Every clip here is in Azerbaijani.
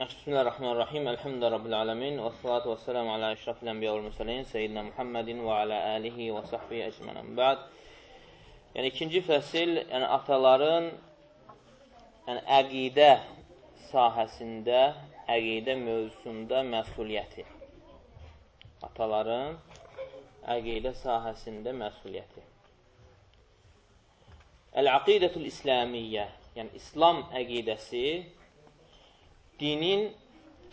Bismillahirrahmanirrahim. Elhamdülillahi rabbil alamin və salatu vesselam ala əşrafil enbiya və mursalin seyyidina Muhammedin və ala alihi və sahbihi ecmaîn. Bə'd. Yəni ikinci fəsil, yəni ataların yəni əqidə sahəsində, əqidə mövzusunda məsuliyyəti. Ataların əqidə sahəsində məsuliyyəti. Əl-aqidətul İslamiyyə, yəni İslam əqidəsi dinin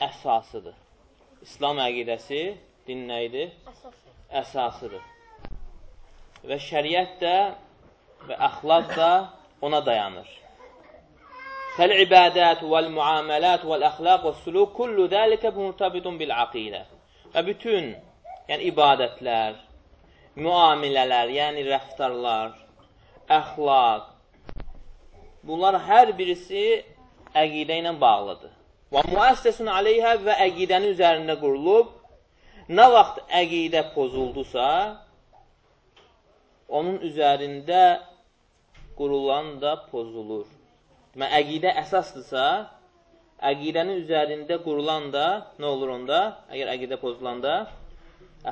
əsasıdır. İslam əqidəsi din nə idi? Əsası. Əsasıdır. Və şəriət də və əxlaq da ona dayanır. Fəl-ibadət vəl-muamələt vəl-əxlaq və-suluk kullu zəlikə murtabitun bil-aqidə. Və bütün, yəni ibadətlər, müamilələr, yəni rəftarlar, əxlaq, bunlar hər birisi əqidə ilə bağlıdır. Və müəssəsun aleyhə və əqidənin üzərində qurulub, nə vaxt əqidə pozuldusa, onun üzərində qurulan da pozulur. Və əqidə əsasdırsa, əqidənin üzərində qurulan da nə olur onda? Əgər əqidə pozulanda,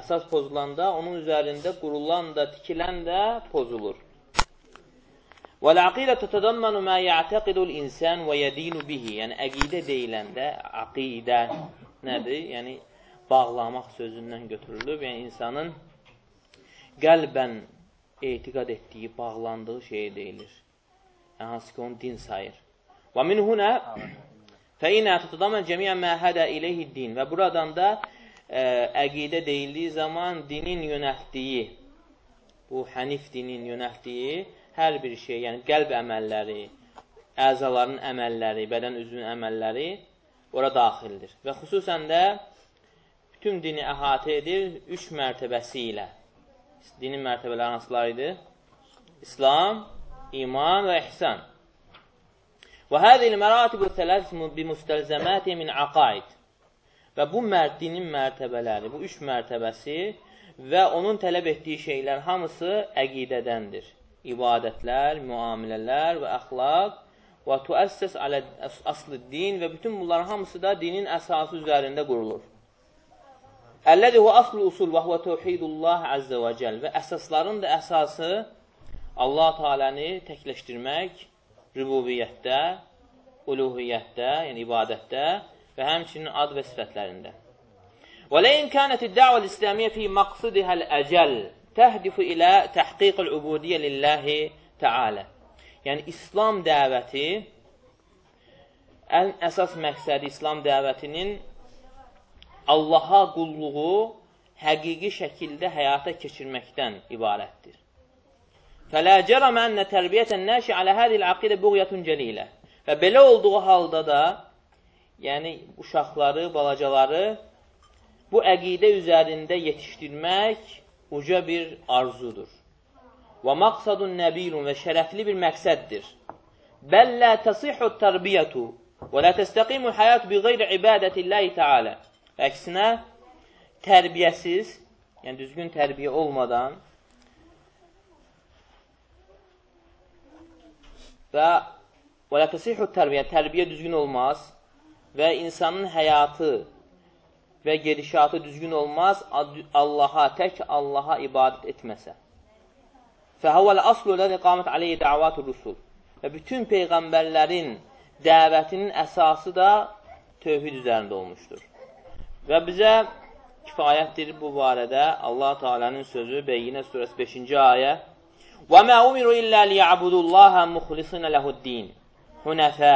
əsas pozulanda, onun üzərində qurulan da, tikilən də pozulur. Vəl-əqidə tutadəmmanu mə yə'təqidul insan və yədinu bihi. Yəni əqidə deyiləndə əqidə nədir? Yəni bağlamaq sözündən götürülüb. Yəni insanın qəlbən etiqad etdiyi, bağlandığı şey deyilir. Yəni hansı ki, onu din sayır. Və min hunə fəinə tutadəmmən cəmiyyən mə hədə iləyhi din. Və buradan da e, ə, əqidə deyildiyi zaman dinin yönəltdiyi, bu hənif dinin yönəltdiyi hər bir şey, yəni qəlb əməlləri, əzaların əməlləri, bədən üzvünün əməlləri ora daxildir. Və xüsusən də bütün dini əhatə edir üç mərtəbəsi ilə. Dinin mərtəbələri hansılar idi? İslam, iman və ihsan. Və həzil məratibu thələs bimustəlzəməti min aqaid. Və bu mər dinin mərtəbələri, bu üç mərtəbəsi və onun tələb etdiyi şeylər hamısı əqidədəndir ibadətlər, müamilələr və əxlaq və tuəssəs alə aslı din və bütün bunların hamısı da dinin əsası üzərində qurulur. Əlləzi huvə aslı usul və huvə tevhidullah əzzə və cəl və əsasların da əsası Allah Teala'nı təkləşdirmək rübubiyyətdə, uluhiyyətdə, yəni ibadətdə və həmçinin ad və sifətlərində. Və ləyin kənət-i dəvəl İslamiyyə fi maqsidihəl əcəl təhdifu ilə təhqiqul ubudiyyə lillahi təalə. Yəni, İslam dəvəti, ən əsas məqsədi İslam dəvətinin Allaha qulluğu həqiqi şəkildə həyata keçirməkdən ibarətdir. Fələ cərəmə ənə tərbiyyətən nəşi alə hədil aqidə buğyətun cəlilə. Və belə olduğu halda da, yəni uşaqları, balacaları bu əqidə üzərində yetişdirmək uca bir arzudur. Və maqsadun nəbilun və şərəfli bir məqsəddir. Bəllə təsihhu tərbiyyətu və lə təstəqimu həyat bi qeyri ibadətilləhi tealə. Əksinə, tərbiyəsiz, yəni düzgün tərbiyə olmadan və və lə təsihhu tərbiyə, tərbiyə düzgün olmaz və insanın həyatı və gedişatı düzgün olmaz Allaha, tək Allaha ibadət etməsə. Fəhəvəl aslu ləzi qamət aleyhi dəvatu rusul. Və bütün peyğəmbərlərin dəvətinin əsası da tövhid üzərində olmuşdur. Və bizə kifayətdir bu barədə Allah Teala'nın sözü Beyyinə surəsi 5-ci ayə Və mə umiru illə liyəbudullaha muxlisinə lehuddin hunəfə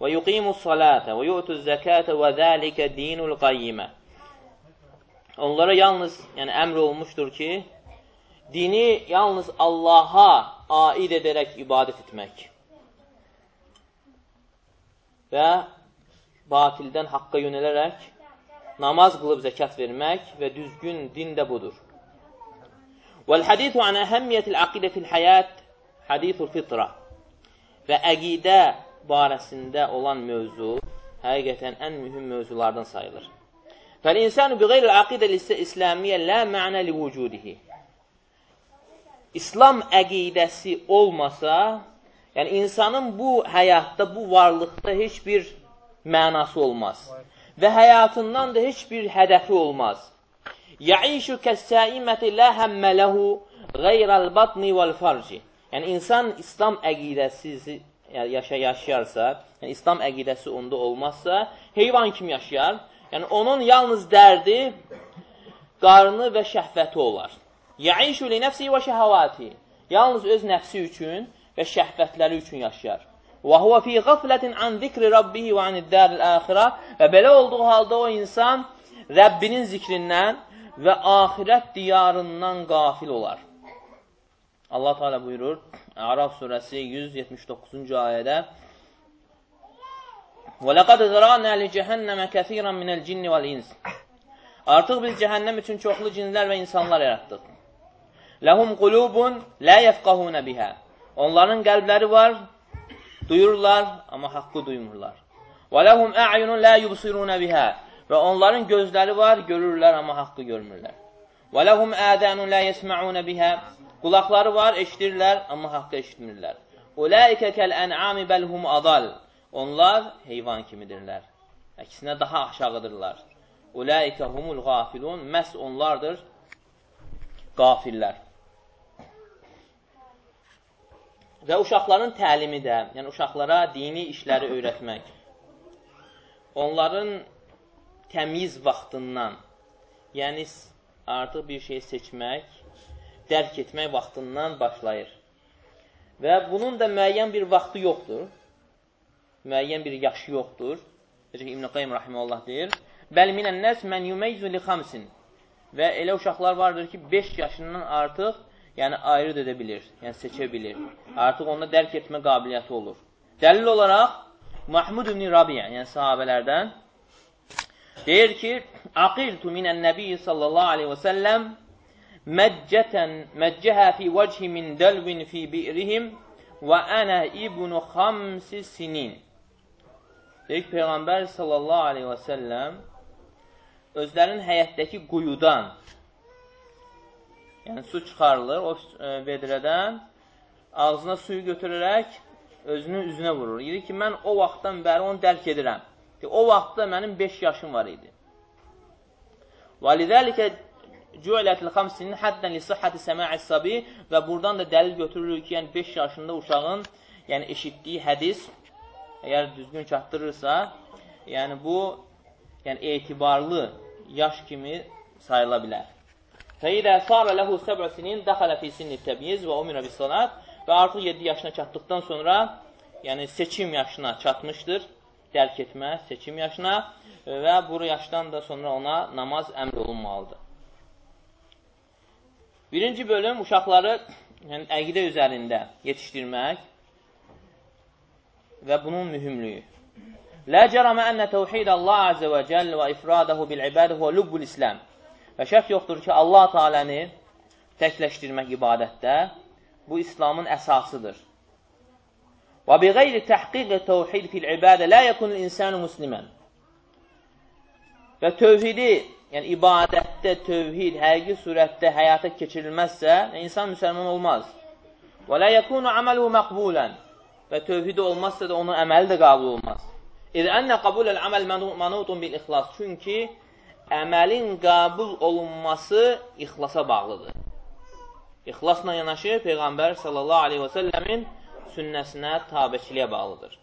və yuqimus salata və yu'tuz zakata və zəlikə dinul qayyimə. Onlara yalnız, yəni əmr olmuşdur ki, dini yalnız Allaha aid edərək ibadət etmək və batildən haqqa yönələrək namaz qılıb zəkat vermək və düzgün din də budur. Vəl-hədithu an əhəmmiyyətil aqidə fil həyat hadithul fitra və əqidə barəsində olan mövzu həqiqətən ən mühüm mövzulardan sayılır. Fəl-insanu bi qeyri aqidə İslamiyyə la mə'nə li vücudihi. İslam əqidəsi olmasa, yəni insanın bu həyatda, bu varlıqda heç bir mənası olmaz. Və həyatından da heç bir hədəfi olmaz. Yəişu kəs-səiməti la həmmə lehu qeyral batni vel farci. Yəni insan İslam əqidəsi yaşa yaşayarsa, yəni İslam əqidəsi onda olmazsa, heyvan kimi yaşayar. Yəni onun yalnız dərdi qarnı və şəhvəti olar. Yəişu li nəfsi və şəhavati. Yalnız öz nəfsi üçün və şəhvətləri üçün yaşayar. Və huve fi gafletin an zikri rabbihi və anid daril axirə və belə olduğu halda o insan Rəbbinin zikrindən və axirət diyarından qafil olar. Allah Teala buyurur Əraf surəsi 179-cu ayədə li cehenneme kesiran minel cinni vel ins. Artıq biz cəhənnəm üçün çoxlu cinlər və insanlar yaratdıq. Ləhum qulubun la yefqahuna biha. Onların qəlbləri var, Duyurlar, amma haqqı duymurlar. Ləhum a'yunun la yubsiruna biha. Və onların gözləri var, görürlər, amma haqqı görmürlər. Ləhum adanun la yesmauna biha. Qulaqları var, eşidirlər, amma haqqı eşitmirlər. Ulaikə kəl-ən'ami bəlhum adal. Onlar heyvan kimidirlər. Əksinə daha aşağıdırlar. Ulaikə humul qafilun. Məhz onlardır qafillər. Və uşaqların təlimi də, yəni uşaqlara dini işləri öyrətmək, onların təmiz vaxtından, yəni artıq bir şey seçmək, dərk etmək vaxtından başlayır. Və bunun da müəyyən bir vaxtı yoxdur. Müəyyən bir yaşı yoxdur. Necə İbn Qayyim rahimehullah deyir: "Bəl minən nəs men yumeyzu li xamsin." Və elə uşaqlar vardır ki, 5 yaşından artıq yəni ayrı edə bilir, yəni seçə bilir. Artıq onda dərk etmə qabiliyyəti olur. Dəlil olaraq Mahmud ibn Rabiyə, yəni sahabələrdən deyir ki, Aqiltu minən nəbiyyi sallallahu aleyhi və səlləm məccətən, məccəhə fi vəchi min dəlvin fi bi'rihim və ənə ibnu xamsi sinin. Deyir ki, Peyğəmbər sallallahu aleyhi və səlləm özlərinin həyətdəki quyudan, yəni su çıxarılır o vedrədən, ağzına suyu götürərək özünü üzünə vurur. Deyir ki, mən o vaxtdan bəri onu dərk edirəm. O vaxtda mənim 5 yaşım var idi. Və lidəlikə cü'lət l-xamsinin həddən li-sıhhəti səma'is sabi və buradan da dəlil götürülür ki, yəni 5 yaşında uşağın yəni eşitdiyi hədis əgər düzgün çatdırırsa, yəni bu yəni etibarlı yaş kimi sayıla bilər. Fəidə sarə ləhu səbə sinin dəxələ fi sinni təbyiz və umirə bis salat və artıq 7 yaşına çatdıqdan sonra, yəni seçim yaşına çatmışdır, dərk etmə, seçim yaşına və bu yaşdan da sonra ona namaz əmr olunmalıdır. Birinci bölüm uşaqları yəni, əqidə üzərində yetişdirmək və bunun mühümlüyü. Lə cərəmə ənə təvhid Allah Azə və Cəll və ifradahu bil ibadə və lubbul İslam. Və şək yoxdur ki, Allah Teala'nı təkləşdirmək ibadətdə bu İslamın əsasıdır. Və bi qeyri təhqiqi təvhid fil ibadə la yekun insanu musliman. Və tövhidi, yəni ibadətdə tövhid həqiqi surətdə həyata keçirilməzsə, insan müsəlman olmaz. Və la yekunu amaluhu maqbulan. Və tövhid olmazsa da onun əməli də qəbul olmaz. İz ənə qabulul amal manutun bil ixlas. Çünki əməlin qəbul olunması ixlasa bağlıdır. İxlasla yanaşı Peyğəmbər sallallahu aleyhi və səlləmin sünnəsinə tabiçiliyə bağlıdır.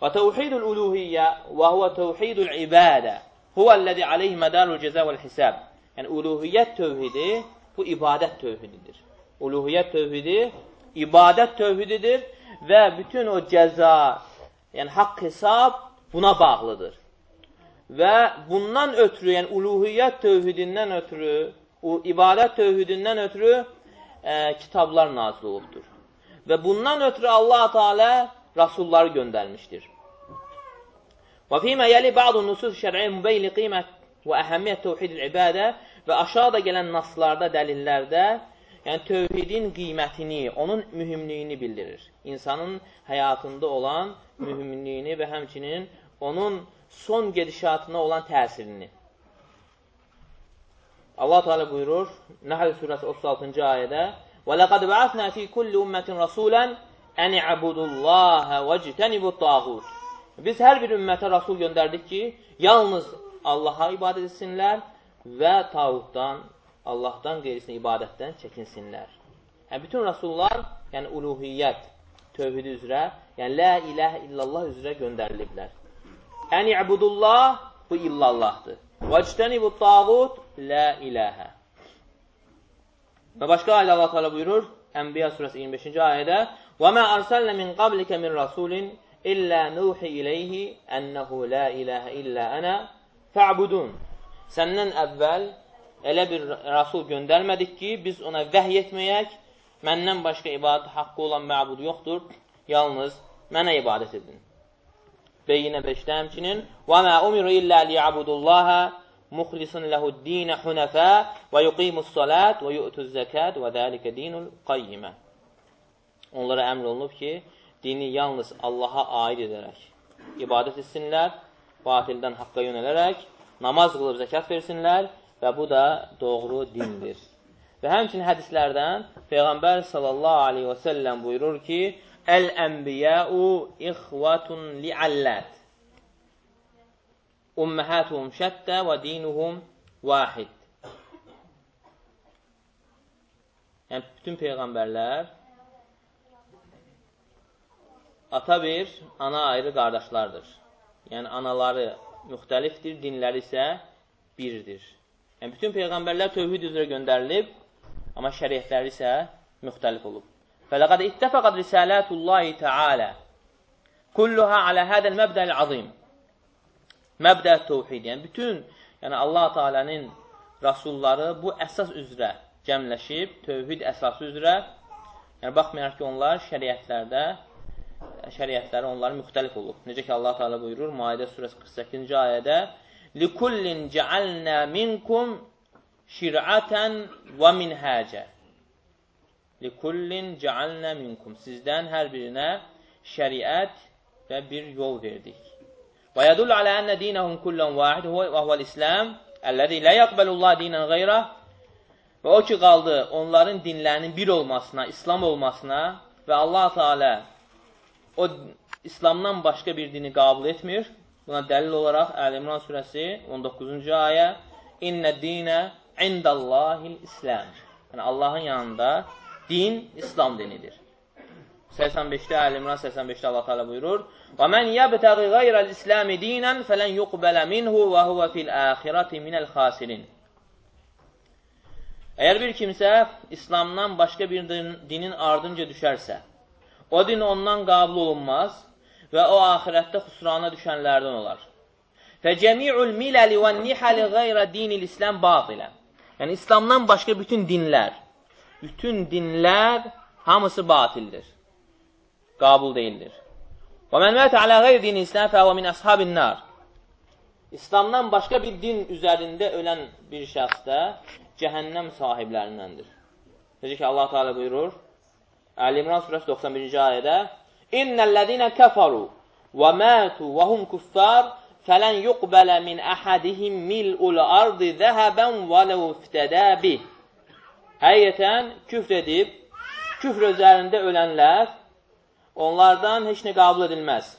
Və təvhidul uluhiyyə və huvə təvhidul ibadə huvəl-ləzi aleyhi mədarul cəzə vəl-hisab. Yəni, uluhiyyət tövhidi bu ibadət tövhididir. Uluhiyyət tövhidi ibadət tövhididir və bütün o cəza, yəni haqq hesab buna bağlıdır. Və bundan ötürü, yəni uluhiyyət tövhidindən ötürü, ibadət tövhidindən ötürü ə, kitablar nazil olubdur. Və bundan ötürü Allah Teala rasulları göndərmişdir. Fīmə yəli bə'du nusus şər'i mübeyli qiymət və əhəmiyyət tövhidil ibadə və aşağıda gələn naslarda, dəlillərdə yəni tövhidin qiymətini, onun mühümlüyünü bildirir. İnsanın həyatında olan mühümlüyünü və həmçinin onun son gedişatına olan təsirini. Allah Teala buyurur Nəhl surəsi 36-cı ayədə: "Və laqad ba'athna fi kulli ummetin rasulan an i'budullaha vectenibu tağut." Biz hər bir ümmətə Rasul göndərdik ki, yalnız Allaha ibadət etsinlər və tağutdan, Allahdan qeyrisinə ibadətdən çəkinsinlər. Yəni, bütün Rasullar, yəni uluhiyyət, tövhidi üzrə, yəni la iləhə illallah üzrə göndəriliblər. Yəni, ibudullah, bu illallahdır. Və ictəni bu tağut, la iləhə. Və başqa ayda Allah Teala buyurur, Ənbiya surəsi 25-ci ayədə: "Və mə arsalna min qablikə min rasulin illə nuhi ileyhi ennehu la ilahe illə ana fa'budun." Səndən əvvəl elə bir rasul göndərmədik ki, biz ona vəhy etməyək, məndən başqa ibadət haqqı olan məbud yoxdur, yalnız mənə ibadət edin. Beyyinə 5-də həmçinin Və mə umiru illə liyəbudullaha muxlisun ləhud-dinə hunəfə və yuqimus salat və yu'tuz zəkat və dəlikə dinul qayyimə. Onlara əmr olunub ki, dini yalnız Allaha aid edərək ibadət etsinlər, batildən haqqa yönələrək, namaz qılıb zəkat versinlər və bu da doğru dindir. Və həmçinin hədislərdən Peyğəmbər sallallahu aleyhi və səlləm buyurur ki, Əl-ənbiyəu ixvatun li'allət. Umməhətuhum şəttə və dinuhum vahid. Yəni, bütün Peyğəmbərlər ata bir, ana ayrı qardaşlardır. Yəni, anaları müxtəlifdir, dinləri isə birdir. Yəni, bütün Peyğəmbərlər tövhid üzrə göndərilib, amma şəriətləri isə müxtəlif olub. Fələqəd ittəfəqəd risalətullahi Teala kulluha alə hədəl məbdəl azim. Məbdə tövhid. Yəni, bütün yəni Allah Teala'nın rasulları bu əsas üzrə cəmləşib, tövhid əsası üzrə, yəni baxmayaraq ki, onlar şəriətlərdə, şəriətləri onların müxtəlif olub. Necə ki, Allah Teala buyurur Maidə surəsi 48-ci ayədə: "Likullin cealna minkum şir'atan və minhaca." Likullin cealna minkum. Sizdən hər birinə şəriət və bir yol verdik. Və yadullu alə enne dinahum kullan vahid və huvel-islam, allazi la yaqbalullah dinan ghayrahu Və o ki qaldı onların dinlərinin bir olmasına, İslam olmasına və Allah Teala o İslamdan başqa bir dini qəbul etmir. Buna dəlil olaraq Əl-İmran surəsi 19-cu ayə İnnə dinə indallahil İslam. Yəni Allahın yanında din İslam dinidir. 85-də Əl-İmran 85-də Allah Teala buyurur: "Və men yebtəği qayra'l İslam dinan felen yuqbala minhu və huve fil axirati minel xasirin." Əgər bir kimsə İslamdan başqa bir dinin ardınca düşərsə, o din ondan qəbul olunmaz və o axirətdə xüsrana düşənlərdən olar. Fəcəmi'ul miləli və nihəli qeyrə dinil İslam batilə. Yəni, İslamdan başqa bütün dinlər, bütün dinlər hamısı batildir. Qabul deyildir. Və mən mətə alə qeyr dini İslam fəvə min əshabin nar. İslamdan başqa bir din üzərində ölən bir şəxs də cəhənnəm sahiblərindəndir. Necə ki, Allah Teala buyurur, Əl-İmran surəsi 91-ci ayədə İnnellezine keferu ve matu ve hum kuffar felen yuqbala min ahadihim mil'ul ardı zeheben velev ifteda bih. Həqiqətən küfr edib, küfr üzərində ölənlər, onlardan heç nə qabul edilməz.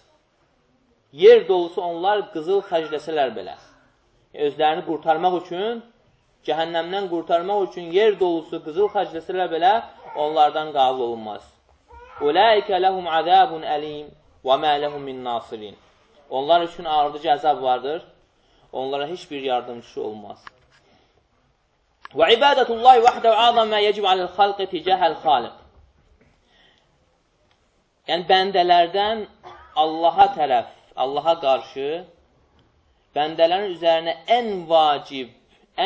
Yer dolusu onlar qızıl xərcləsələr belə. Özlərini qurtarmaq üçün, cəhənnəmdən qurtarmaq üçün yer dolusu qızıl xərcləsələr belə, onlardan qabul olunmaz. Ulaikə ləhum azabun əlim və mə ləhum min nasirin. Onlar üçün ağırdıcı əzab vardır. Onlara heç bir yardımcısı olmaz. Və ibadətullahi vəhdə və azam mə yecib aləl xalqı ticəhəl xaliq. Yəni, bəndələrdən Allaha tərəf, Allaha qarşı bəndələrin üzərinə ən vacib,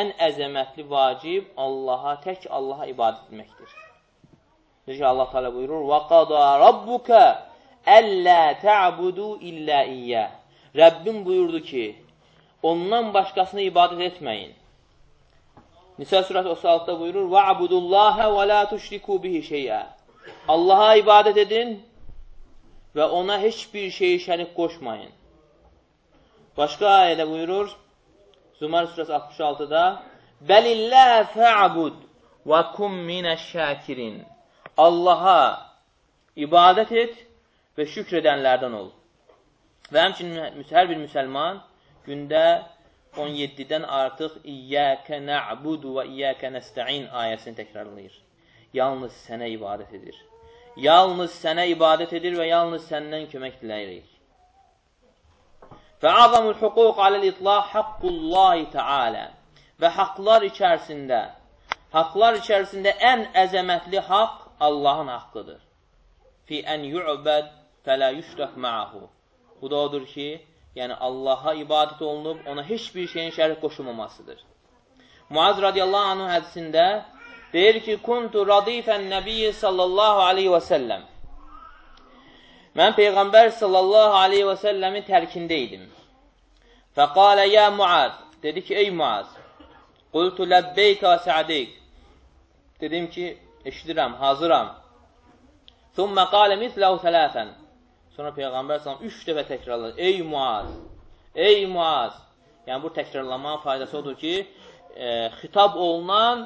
ən əzəmətli vacib Allaha, tək Allaha ibadət etməkdir. Necə ki, Allah Teala buyurur: "Və qada rabbuka əllə ta'budu illə iyyə." Rəbbim buyurdu ki, ondan başqasını ibadət etməyin. Nisa surəsi 36-da buyurur: "Və abudullaha və la tuşriku bihi şey'a." Allaha ibadət edin və ona heç bir şeyi şərik qoşmayın. Başqa ayədə buyurur, Zumar surəsi 66-da: "Bəlillə fa'bud və kum minəş-şakirin." Allaha ibadət et və şükr edənlərdən ol. Və həmçinin hər bir müsəlman gündə 17-dən artıq İyyəkə nə'budu və İyyəkə nəstə'in ayəsini təkrarlayır. Yalnız sənə ibadət edir. Yalnız sənə ibadət edir və yalnız səndən kömək diləyirik. Və azamul huquq aləl-itlaq haqqullahi teala və haqlar içərisində haqlar içərisində ən əzəmətli haqq Allahın haqqıdır. Fi ən yu'bəd fələ yüşrək ma'ahu. Bu da odur ki, yəni Allaha ibadət olunub, ona heç bir şeyin şərik qoşulmamasıdır. Muaz radiyallahu anhu hədisində deyir ki, Kuntu radifən nəbiyyi sallallahu aleyhi və səlləm. Mən Peyğəmbər sallallahu aleyhi və səlləmin tərkində idim. Fəqalə ya Muaz, dedi ki, ey Muaz, qultu ləbbeykə və səadeyk. Dedim ki, eşidirəm, hazıram. Thumma qalə misləhu thələthən. Sonra Peyğəmbər s.ə.v üç dəfə təkrarladı. Ey Muaz! Ey Muaz! Yəni, bu təkrarlamanın faydası odur ki, e, xitab olunan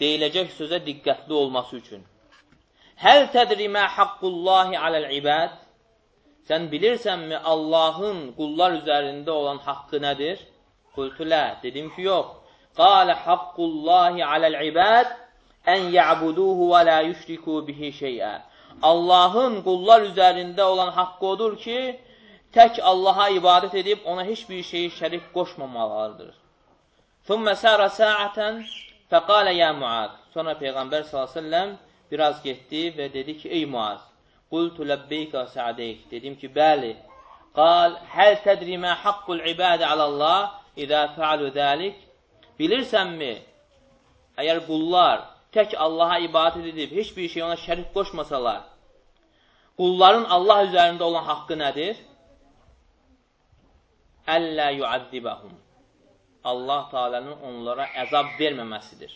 deyiləcək sözə diqqətli olması üçün. Həl tədri mə haqqullahi aləl ibəd? Sən bilirsənmi Allahın qullar üzərində olan haqqı nədir? Qultu lə, dedim ki, yox. Qalə haqqullahi aləl ibəd ən yə'buduhu və lə yüşriku bihi şeyə. Allahın qullar üzərində olan haqqı odur ki, tək Allaha ibadət edib ona heç bir şeyi şərik qoşmamalıdır. Thumma sara sa'atan faqala ya Muaz. Sonra Peyğəmbər sallallahu biraz getdi və dedi ki, ey Muaz, qultu labbeyka sa'deyk. Dedim ki, bəli. Qal, həl tədri mə haqqul ibadə alallah idə fəalu zəlik? Bilirsənmi, əgər qullar tək Allaha ibadət edib, heç bir şey ona şərik qoşmasalar, qulların Allah üzərində olan haqqı nədir? Əllə yuəzzibəhum. Allah Taala'nın onlara əzab verməməsidir.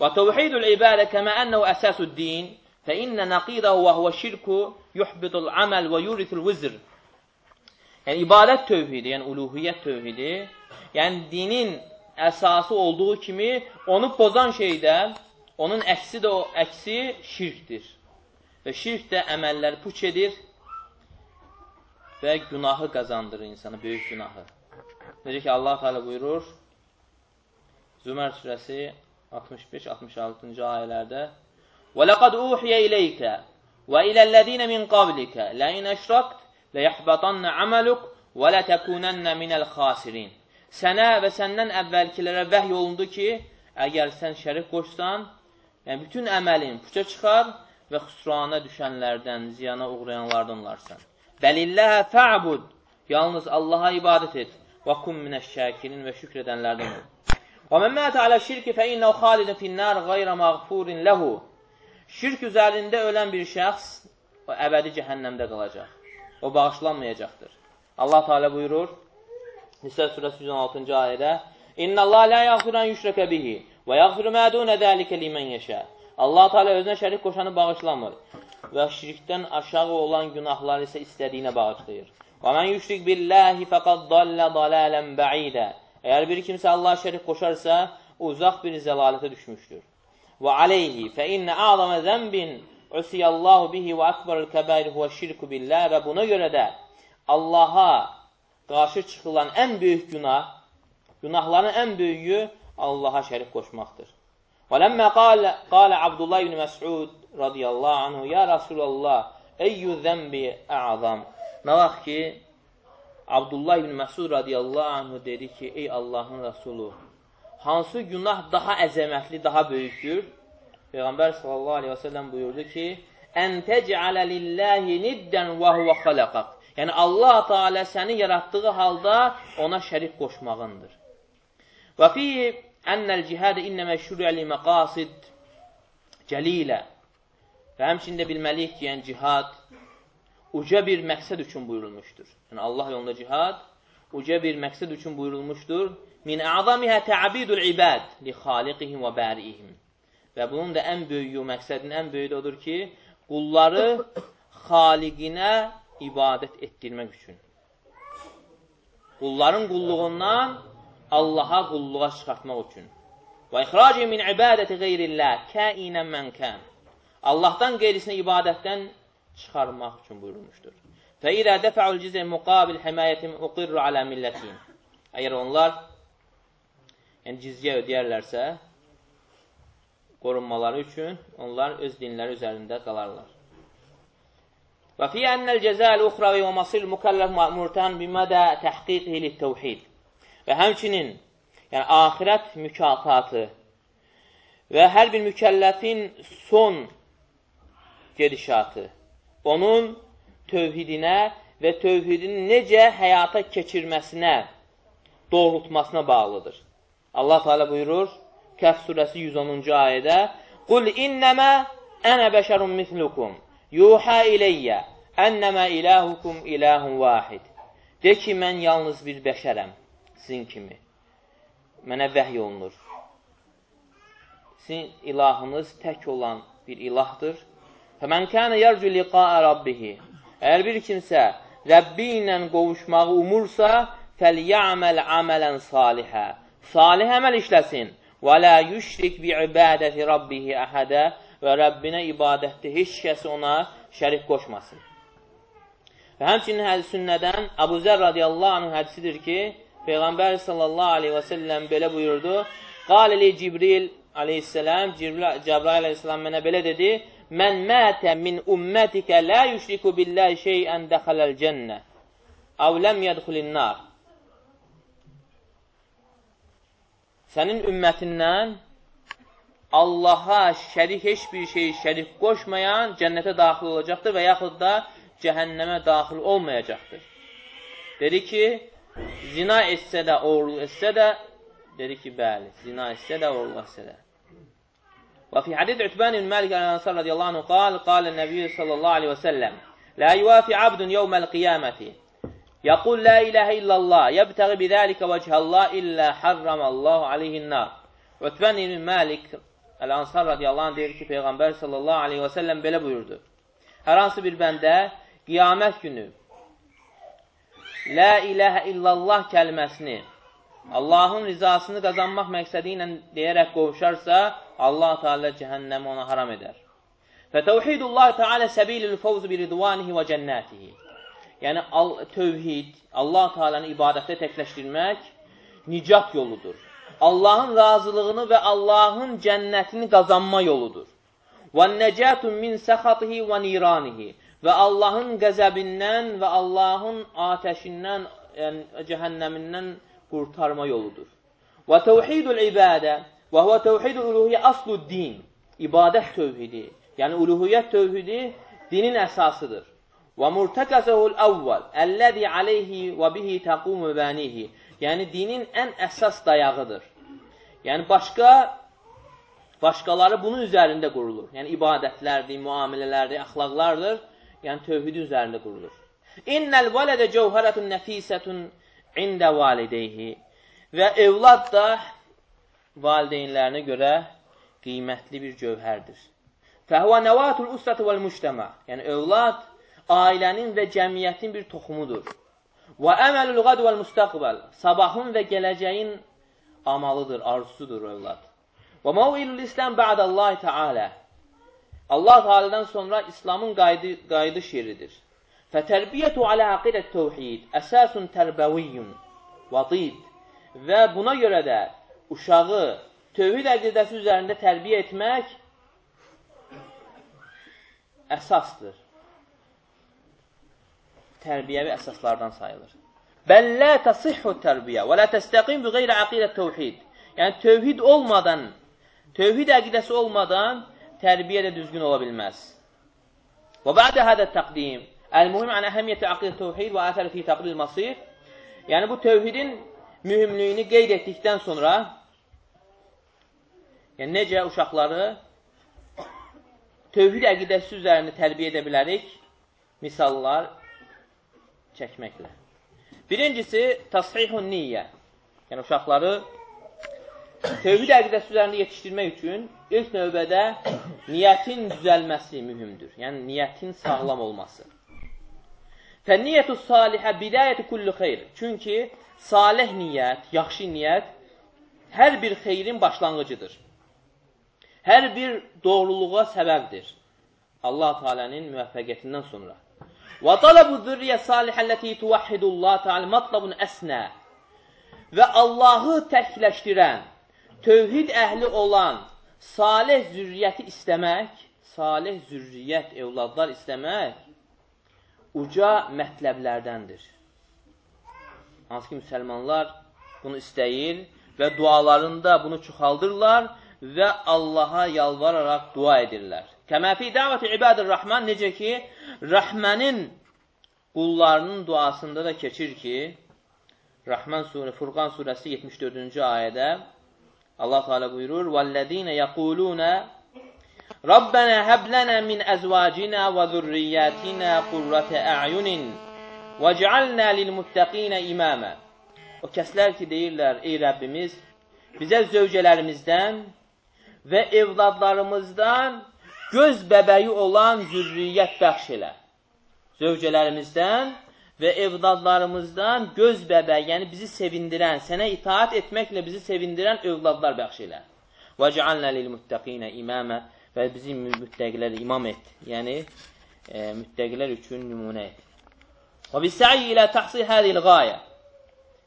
Və təvhidul ibadə kəmə ənəhu əsasud din, fə innə naqidahu və huvə şirku yuhbitul aməl və yuritul vizr. Yəni, ibadət tövhidi, yəni uluhiyyət tövhidi, yəni dinin əsası olduğu kimi onu pozan şeydə, onun əksi də o əksi şirkdir. Və şirk də əməlləri puç edir və günahı qazandırır insana, böyük günahı. Necə ki, Allah Teala buyurur, Zümər surəsi 65-66-cı ayələrdə وَلَقَدْ أُوحِيَ إِلَيْكَ وَإِلَى الَّذِينَ مِنْ قَبْلِكَ لَإِنْ أَشْرَكْتَ لَيَحْبَطَنَّ عَمَلُكَ وَلَتَكُونَنَّ مِنَ الْخَاسِرِينَ Sənə və səndən əvvəlkilərə vəhy olundu ki, əgər sən şərik qoşsan, yəni bütün əməlin puça çıxar və xüsrana düşənlərdən, ziyana uğrayanlardan olarsan. Bəlilləhə fə'bud, yalnız Allaha ibadət et və kum minəşşəkirin və şükr edənlərdən ol. Və mən mətə alə şirki fə innəv xalidin finnər qayrə məğfurin ləhu. Şirk üzərində ölən bir şəxs o əbədi cəhənnəmdə qalacaq. O bağışlanmayacaqdır. Allah Teala buyurur, Nisə surəsi 116-cı ayədə, İnna Allah la yaghfiru an yushraka bihi və yaghfiru ma dun zalika limen yasha. Allah Teala özünə şərik qoşanı bağışlamır və şirkdən aşağı olan günahları isə istədiyinə bağışlayır. Və mən yüşrik billahi fəqad dallə dalalən bəidə. Əgər bir kimsə Allah şərik qoşarsa, uzaq bir zəlalətə düşmüşdür. Və aleyhi fə innə a'zamə zənbin usiyallahu bihi və akbarul kəbair huvə şirku billah və buna görə də Allaha qarşı çıxılan ən böyük günah, günahların ən böyüyü Allaha şərik qoşmaqdır. Və ləmmə qalə, qalə Abdullah ibn Məs'ud radiyallahu anhu, ya Rasulallah, eyyü zəmbi əazam. Nə vaxt ki, Abdullah ibn Məsud radiyallahu anhu dedi ki, ey Allahın Rasulü, hansı günah daha əzəmətli, daha böyükdür? Peyğəmbər sallallahu aleyhi və səlləm buyurdu ki, Ən təcələ lilləhi niddən və huvə xaləqaq. Yəni, Allah Teala səni yaratdığı halda ona şərik qoşmağındır. Və fi Ənəl cihadə innəmə şürəli məqasid cəlilə və həmçində bilməliyik ki, yəni cihad uca bir məqsəd üçün buyurulmuşdur. Yəni Allah yolunda cihad uca bir məqsəd üçün buyurulmuşdur. Min əzamihə tə'bidul ibad li xaliqihim və bərihim. Və bunun da ən böyüyü, məqsədin ən böyüyü odur ki, qulları xaliqinə ibadət etdirmək üçün. Qulların qulluğundan Allaha qulluğa çıxartmaq üçün. Və ixracı min ibadəti qeyrillah kəinən mən kən. Allahdan qeyrisini ibadətdən çıxarmaq üçün buyurmuşdur. Fə ilə dəfəul cizə müqabil həməyətim uqirru alə millətim. Əgər onlar yəni cizyə ödəyərlərsə, qorunmaları üçün onlar öz dinləri üzərində qalarlar. Və fi ennel cəzəl uxravi və masil mükəlləf ma'murtan bimədə təhqiqihi lit-təvhid. Və həmçinin yəni axirət mükafatı və hər bir mükəlləfin son gedişatı onun tövhidinə və tövhidin necə həyata keçirməsinə, doğrultmasına bağlıdır. Allah Teala buyurur, Kəhf surəsi 110-cu ayədə, Qul innəmə ənə bəşərun mislukum, yuhə iləyyə, ənəmə ilahukum ilahun vahid. De ki, mən yalnız bir bəşərəm, sizin kimi. Mənə vəhy olunur. Sizin ilahınız tək olan bir ilahdır. Fəmən kənə yərcü liqaə rabbihi. Əgər bir kimsə Rəbbi ilə qovuşmağı umursa, fəlyəməl əmələn salihə. Salih əməl işləsin. Və lə yüşrik bi ibadəti rabbihi əhədə və Rəbbinə ibadətdə heç kəsi ona şərik qoşmasın. Və həmçinin həl-sünnədən Əbu Zər radiyallahu anh hədisidir ki, Peyğəmbər sallallahu aleyhi və səlləm belə buyurdu, Qalili Cibril aleyhisselam, Cəbrail aleyhisselam mənə belə dedi, Mən mətə min ümmətikə lə yüşriku billəhi şeyən dəxələl cənnə. Əv ləm yədxulin nar. Sənin ümmətindən Allaha şərik heç bir şey şərik qoşmayan cənnətə daxil olacaqdır və yaxud da cəhənnəmə daxil olmayacaqdır. Dedi ki, zina etsə də, oğurluq etsə də, dedi ki, bəli, zina etsə də, oğurluq etsə də. وفي حديث عتبان بن مالك الأنصار رضي الله عنه قال قال النبي صلى الله عليه وسلم لا يوافي عبد يوم القيامة يقول لا إله إلا الله يبتغي بذلك وجه الله إلا حرم الله عليه النار Utben ibn Malik El-Ansar radiyallahu anh deyir ki, Peyğəmbər sallallahu aleyhi və səlləm belə buyurdu. Hər hansı bir bəndə qiyamət günü La iləhə illallah kəlməsini Allahın rizasını qazanmaq məqsədi ilə deyərək qovuşarsa, Allah Teala cəhənnəmi ona haram edər. Və təvhidullah Teala səbilül fawz bi ridvanihi və cənnətihi. Yəni tövhid, Allah Teala'nı ibadətdə təkləşdirmək nicat yoludur. Allahın razılığını və Allahın cənnətini qazanma yoludur. Və nəcətun min səxatihi və Allahın qəzəbindən və Allahın atəşindən, yəni cəhənnəmindən qurtarma yoludur. İbadə və huvə təvhidul uluhiyyə aslu din. İbadət tövhidi, yəni uluhiyyət tövhidi dinin əsasıdır. Əvvəl, əlləzi aleyhi və bihi təqumu bənihi. Yəni dinin ən əsas dayağıdır. Yəni başqa başqaları bunun üzərində qurulur. Yəni ibadətlərdir, müamilələrdir, əxlaqlardır. Yəni tövhidi üzərində qurulur. İnnəl vələdə cəvhərətun nəfisətun ində valideyhi və evlad da valideynlərinə görə qiymətli bir cövhərdir. Fəhvə nəvatul usrati vəl müştəmə yəni övlad ailənin və cəmiyyətin bir toxumudur. Və əməlül qad vəl müstəqbəl sabahın və gələcəyin amalıdır, arzusudur övlad. Və məvilül İslam bə'dəllahi təalə Allah Teala'dan sonra İslamın qaydı, qayıdış yeridir. Fətərbiyyətu alə aqidət təvhid əsasun tərbəviyyun vadid və buna görə də uşağı tövhid əqidəsi üzərində tərbiyə etmək əsasdır. Tərbiyəvi əsaslardan sayılır. Bəllə tasihhu tərbiyə və lə təstəqim bi qeyrə aqidət təvhid. Yəni, tövhid olmadan, tövhid əqidəsi olmadan tərbiyə də düzgün ola bilməz. Və bə'də hədə təqdim Əl-Muhim ən əhəmiyyəti aqidə təvhid və əsəri fi təqlil masir. Yəni, bu tövhidin mühümlüyünü qeyd etdikdən sonra yəni, necə uşaqları tövhid əqidəsi üzərində tərbiyə edə bilərik? Misallar çəkməklə. Birincisi, tasihun niyyə. Yəni, uşaqları tövhid əqidəsi üzərində yetişdirmək üçün ilk növbədə niyyətin düzəlməsi mühümdür. Yəni, niyyətin sağlam olması. Fəniyyətü salihə bidayəti kullu xeyr. Çünki salih niyyət, yaxşı niyyət hər bir xeyrin başlanğıcıdır. Hər bir doğruluğa səbəbdir. Allah Teala'nın müvəffəqiyyətindən sonra. Və talabu zürriyə salihəlləti tuvahhidullah ta'ala matlabun əsnə. Və Allahı təkləşdirən, tövhid əhli olan salih zürriyyəti istəmək, salih zürriyyət, evladlar istəmək uca mətləblərdəndir. Hansı ki, müsəlmanlar bunu istəyir və dualarında bunu çoxaldırlar və Allaha yalvararaq dua edirlər. Kəmə fi dəvəti ibadir Rahman necə ki, Rəhmənin qullarının duasında da keçir ki, Rəhmən surə, Furqan surəsi 74-cü ayədə Allah Teala buyurur: "Vallezine yaquluna Rabbena hab lana min azwajina və zurriyyatina qurrata a'yunin vec'alna lil muttaqina imama." O kəslər ki deyirlər: "Ey Rəbbimiz, bizə zövcələrimizdən və evladlarımızdan göz bəbəyi olan zürriyyət bəxş elə. Zövcələrimizdən və evladlarımızdan göz bəbəyi, yəni bizi sevindirən, sənə itaat etməklə bizi sevindirən övladlar bəxş elə. Və cealnə lil muttəqinə imamə və bizi müttəqiləri imam et. Yəni e, müttəqilər üçün nümunə et. Və bisəyi ilə təhsil hədil qayə.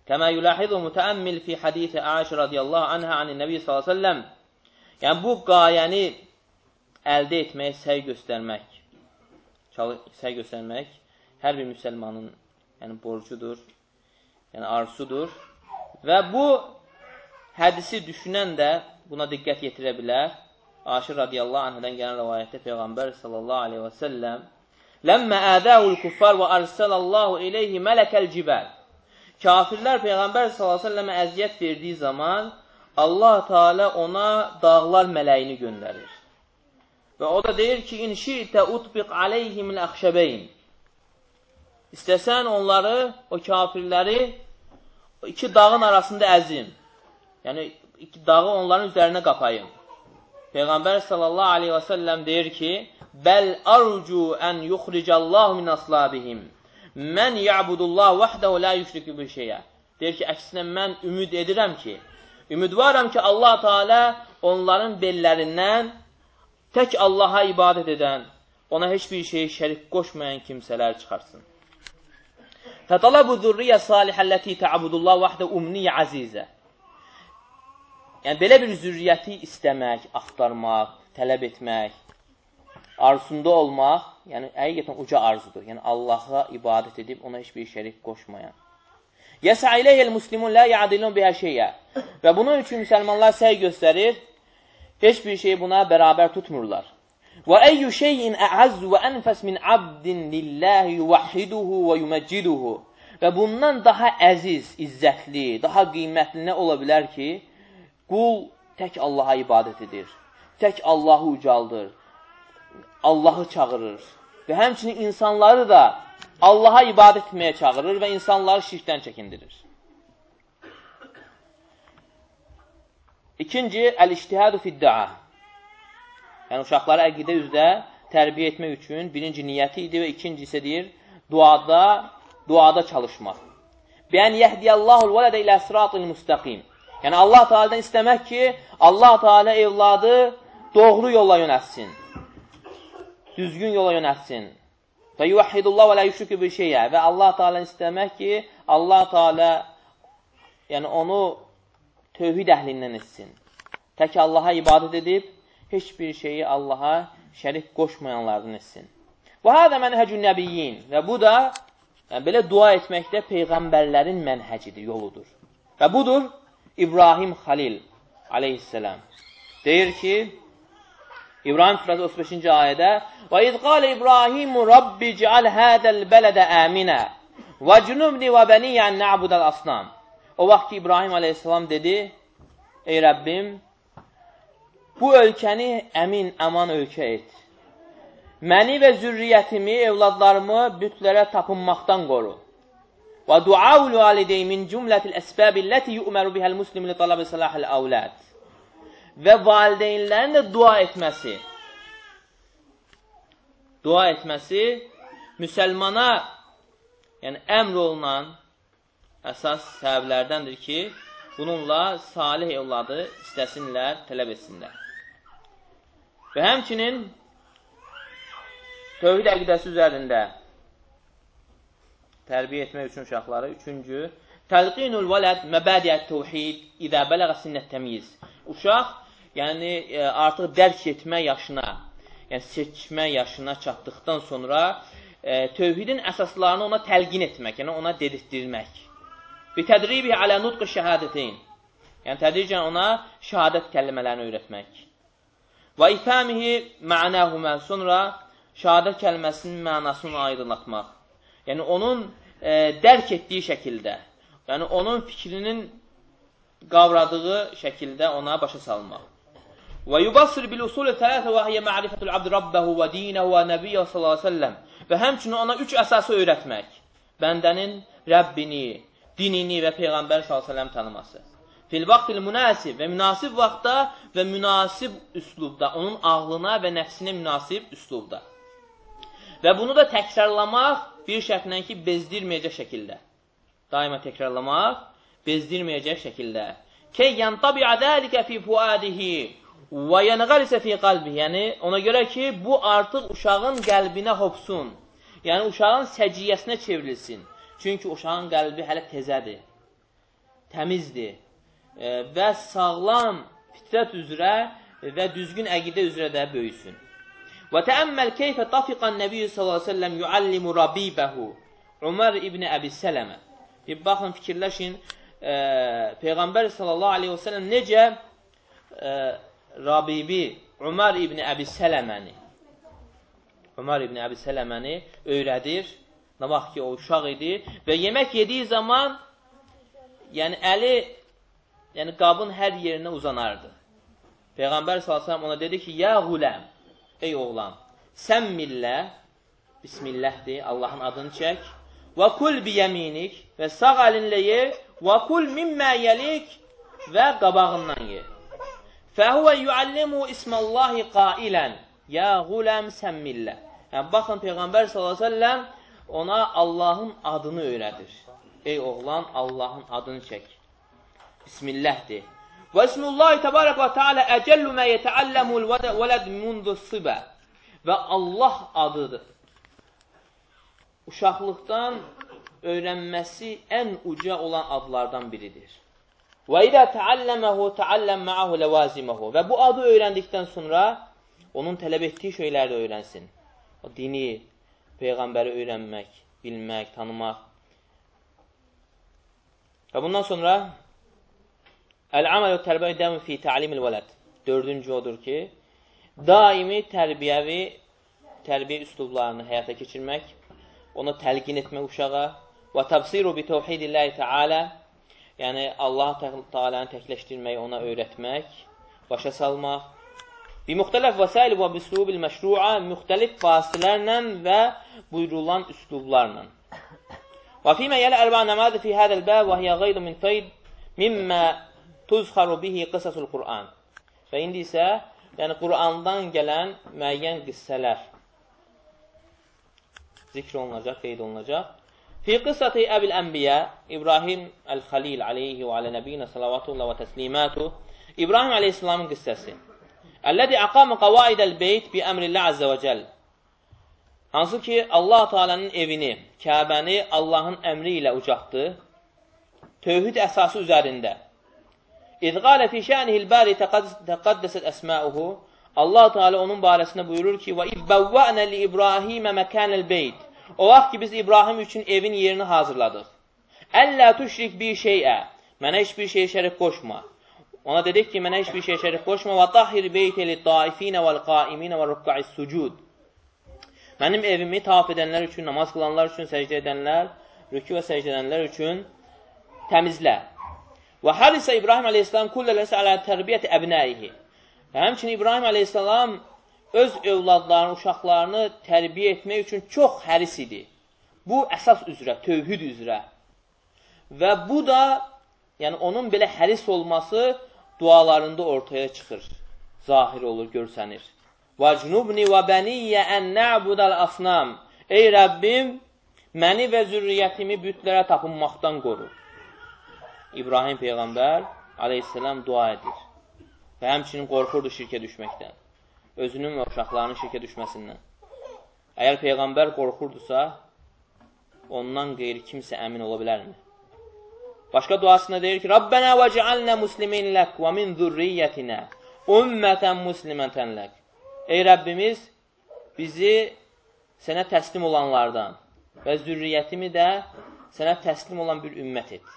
Kəmə yulahidu mütəəmmil fi hadisə Aişə radiyallahu anhə anin Nəbi sallallahu aleyhi ve sellem. Yəni bu qayəni əldə etməyə səy göstərmək, səy göstərmək hər bir müsəlmanın yəni, borcudur, yəni arzudur. Və bu hədisi düşünən də buna diqqət yetirə bilər. Aşir radiyallahu anhədən gələn rəvayətdə Peyğəmbər sallallahu aleyhi və səlləm Ləmmə ədəul kuffar və arsəlallahu ileyhi mələkəl cibəl Kafirlər Peyğəmbər sallallahu aleyhi və səlləmə əziyyət verdiyi zaman Allah Teala ona dağlar mələyini göndərir. Və o da deyir ki, in şi'tə utbiq aleyhimil əxşəbəyn. İstəsən onları, o kafirləri iki dağın arasında əzim. Yəni, iki dağı onların üzərinə qapayım. Peyğəmbər sallallahu aleyhi və səlləm deyir ki, Bəl arcu ən yuxricallahu min aslabihim. Mən ya'budullah vəhdəhu la yüşrikü bir şeyə. Deyir ki, əksinə mən ümid edirəm ki, ümidvaram ki, Allah Teala onların bellərindən tək Allaha ibadət edən, ona heç bir şeyi şərik qoşmayan kimsələr çıxarsın. Fətalabu zurriyə salihəlləti təabudullah vahdə umniyə əzizə. Yəni, belə bir zürriyyəti istəmək, axtarmaq, tələb etmək, arzusunda olmaq, yəni həqiqətən uca arzudur. Yəni, Allaha ibadət edib, ona heç bir şərik qoşmayan. Yəsə iləyəl muslimun lə yədilun bihə şeyə. Və bunun üçün müsəlmanlar səy göstərir, heç bir şeyi buna bərabər tutmurlar. Və eyyü şeyin əəzzu və ənfəs min abdin lillahi yuvahhiduhu və yuməcciduhu. Və bundan daha əziz, izzətli, daha qiymətli nə ola bilər ki, qul tək Allaha ibadət edir, tək Allahı ucaldır, Allahı çağırır və həmçinin insanları da Allaha ibadət etməyə çağırır və insanları şirkdən çəkindirir. İkinci, əl-iştihadu fid-daa. Yəni, uşaqları əqidə üzrə tərbiyə etmək üçün birinci niyyəti idi və ikinci isə deyir, duada, duada çalışmaq. Bəyən yəhdiyəllahul vələdə ilə sıratil müstəqim. Yəni, Allah Teala'dan istəmək ki, Allah Teala evladı doğru yola yönətsin. Düzgün yola yönətsin. Və yuvəhhidullah və lə yüşrükü bir şeyə. Və Allah Teala istəmək ki, Allah Teala yəni onu tövhid əhlindən etsin. Tək Allaha ibadət edib, heç bir şeyi Allaha şərik qoşmayanlardan etsin. Və hədə mənhəcün nəbiyyin və bu da yəni, belə dua etməkdə Peyğəmbərlərin mənhəcidir, yoludur. Və budur İbrahim Xalil aleyhisselam. Deyir ki, İbrahim surəsi 35-ci ayədə Və iz qalə İbrahimu Rabbi cial hədəl bələdə əminə və cünubni və bəniyyən nə'budəl asnam O vaxt ki, İbrahim aleyhissalam dedi, Ey Rəbbim, bu ölkəni əmin, əman ölkə et. Məni və zürriyyətimi, evladlarımı bütlərə tapınmaqdan qoru. Və duavul validey min cümlətil əsbəbi ləti yu'məru bihəl muslim li talabi salahil əvlad. Və valideynlərin də dua etməsi. Dua etməsi müsəlmana yəni əmr olunan əsas səbəblərdəndir ki, bununla salih evladı istəsinlər, tələb etsinlər. Və həmçinin tövhid əqidəsi üzərində tərbiyə etmək üçün uşaqları. Üçüncü, təlqinul vələd məbədiyyət təvhid idə bələğə sinnət təmiyiz. Uşaq, yəni e, artıq dərk etmə yaşına, yəni seçmə yaşına çatdıqdan sonra e, tövhidin əsaslarını ona təlqin etmək, yəni ona dedirtdirmək. Bi tədribi alə nutqı şəhadətin. Yəni tədricən ona şəhadət kəlmələrini öyrətmək. Və ifəmihi mənəhumə sonra şəhadət kəlməsinin mənasını aydınlatmaq. Yəni, onun e, dərk etdiyi şəkildə, yəni onun fikrinin qavradığı şəkildə ona başa salmaq. Və yubassir bil usulü tələfə və hiyə ma'rifətul abd rabbəhu və dinəhu və nəbiyyə sallallahu aleyhi ve sellem və həmçinin ona üç əsası öyrətmək. Bəndənin Rəbbini, dinini və Peyğəmbər sellem tanıması fil vaxtil münasib və münasib vaxtda və münasib üslubda, onun ağlına və nəfsinə münasib üslubda. Və bunu da təkrarlamaq bir şərtlə ki, bezdirməyəcək şəkildə. Daima təkrarlamaq, bezdirməyəcək şəkildə. Key yantabi'a zəlikə fi fuadihi və yanğalisə fi qalbi. Yəni, ona görə ki, bu artıq uşağın qəlbinə hopsun. Yəni, uşağın səciyyəsinə çevrilsin. Çünki uşağın qəlbi hələ təzədir, təmizdir və sağlam fitrət üzrə və düzgün əqidə üzrə də böyüsün. Və təəmməl keyfə tafiqan Nəbiyyə sallallahu əleyhi və səlləm yuallimu rabibəhu Ömər ibn Əbi Sələmə. Bir baxın, fikirləşin, e, Peyğəmbər sallallahu əleyhi və səlləm necə e, Rabibi Ömər ibn Əbi Sələməni Ömər ibn Əbi Sələməni öyrədir. Nə vaxt ki, o uşaq idi və yemək yediyi zaman yəni əli yəni qabın hər yerinə uzanardı. Peyğəmbər s.ə.v ona dedi ki, Ya quləm, ey oğlan, sən millə, Bismilləhdir, Allahın adını çək, və kul biyəminik və sağ əlinlə ye, və kul mimmə yelik və qabağından ye. Fəhuvə yuallimu isməllahi qailən, Ya quləm sən millə. Yəni, baxın, Peyğəmbər s.ə.v ona Allahın adını öyrədir. Ey oğlan, Allahın adını çək. Bismillahdir. Və ismullahi təbarək və teala əcəllu mə yetəalləmul vələd mundu sibə. Və Allah adıdır. Uşaqlıqdan öyrənməsi ən uca olan adlardan biridir. Və idə təalləməhu təalləm məəhu ləvaziməhu. Və bu adı öyrəndikdən sonra onun tələb etdiyi şeyləri də öyrənsin. O dini, Peyğəmbəri öyrənmək, bilmək, tanımaq. Və bundan sonra Əl-əməl tərbiyə dəmi fi təlimil vələd. Dördüncü odur ki, daimi tərbiyəvi tərbiyə üslublarını həyata keçirmək, ona təlqin etmək uşağa və təbsiru bi təvhidilləhi təalə, yəni Allah Teala'nı təkləşdirmək, ona öyrətmək, başa salmaq, bi müxtələf vəsail və bislubil məşru'a müxtəlif vasitələrlə və buyurulan üslublarla. Və fīmə yələ ərba nəmədə fi hədəl bəb və hiyə qaydu min feyd mimmə tuzxaru bihi qısasul Qur'an. Və indi isə yəni Qur'andan gələn müəyyən qissələr zikr olunacaq, qeyd olunacaq. Fi qıssati Əbil Ənbiyə İbrahim Əl-Xalil aleyhi və alə nəbiyinə salavatullah və təslimatu İbrahim aleyhissalamın qissəsi. Əllədi əqamı qavaidəl beyt bi əmrillə əzzə və cəl. Hansı ki, Allah Teala'nın evini, Kəbəni Allahın əmri ilə ucaqdı, tövhid əsası üzərində. İz qalə fi şənihil bəri təqaddəsət əsməuhu Allah Teala onun barəsində buyurur ki: "Və izbəvvə'nə li İbrahimə məkənəl beyt." O vaxt ki biz İbrahim üçün evin yerini hazırladıq. Əllə tuşrik bir şeyə. Mənə heç bir şey şərik qoşma. Ona dedik ki, mənə heç bir şey şərik qoşma və tahir beyti li daifinə vəl qaiminə və rükqa'is sucud. Mənim evimi tavaf edənlər üçün, namaz qılanlar üçün, səcdə edənlər, rükü və səcdə edənlər üçün təmizlə. Və harisə İbrahim əleyhissalam kullələsə alə tərbiyyət əbnəyihi. Və həmçinin İbrahim əleyhissalam öz övladlarını, uşaqlarını tərbiyə etmək üçün çox həris idi. Bu əsas üzrə, tövhid üzrə. Və bu da, yəni onun belə həris olması dualarında ortaya çıxır. Zahir olur, görsənir. وَجْنُبْنِ وَبَنِيَّ ən نَعْبُدَ asnam. Ey Rəbbim, məni və zürriyyətimi bütlərə tapınmaqdan qoru. İbrahim Peyğəmbər aleyhissalam dua edir. Və həmçinin qorxurdu şirkə düşməkdən. Özünün və uşaqlarının şirkə düşməsindən. Əgər Peyğəmbər qorxurdusa, ondan qeyri kimsə əmin ola bilərmi? Başqa duasında deyir ki, Rabbənə və cealnə muslimin lək və min zürriyyətinə ümmətən muslimətən lək. Ey Rəbbimiz, bizi sənə təslim olanlardan və zürriyyətimi də sənə təslim olan bir ümmət et.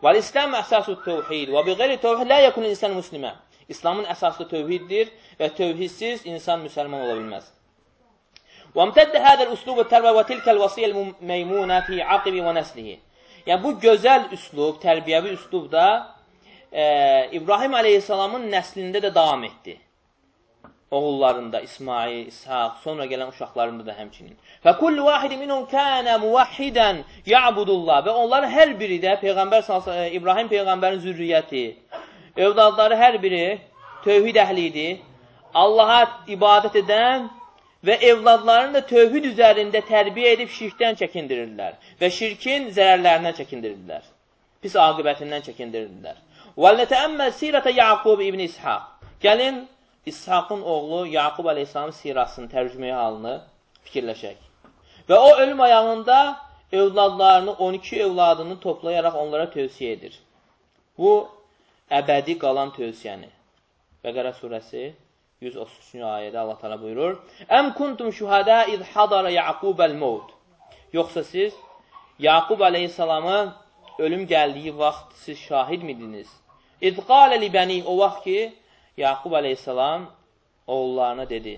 Vəl-İslam əsasu tevhid və bi qeyri tevhid la yekun insan muslimə. İslamın əsası tövhiddir və tövhidsiz insan müsəlman ola bilməz. وامتد هذا الأسلوب التربوي وتلك الوصية الميمونة في عقب ونسله. Yəni bu gözəl üslub, tərbiyəvi üslub da e, İbrahim əleyhissalamın nəslində də davam etdi. Oğullarında İsmail, İshaq, sonra gələn uşaqlarında da həmçinin. Və kullu vahid minhum kana muvahhidan ya'budullah və onların hər biri də peyğəmbər İbrahim peyğəmbərin zürriyyəti, övladları hər biri tövhid əhli idi. Allaha ibadət edən və evladlarını da tövhid üzərində tərbiyə edib şirkdən çəkindirirlər və şirkin zərərlərindən çəkindirirlər. Pis aqibətindən çəkindirirlər. وَلْنَتَأَمَّلْ سِيرَةَ Yaqub ibn İshaq. Gəlin, İshaqın oğlu Yaqub əleyhissalamın sirasını, tərcüməyə halını fikirləşək. Və o ölüm ayağında övladlarını, 12 övladını toplayaraq onlara tövsiyə edir. Bu, əbədi qalan tövsiyəni. Bəqərə surəsi 133-cü ayədə Allah təala buyurur: "Əm kuntum şuhada iz hadara Yaqubul maut." Yoxsa siz Yaqub əleyhissalamı ölüm gəldiyi vaxt siz şahid midiniz? İz qala li bani o vaxt ki Yaqub əleyhissalam oğullarına dedi: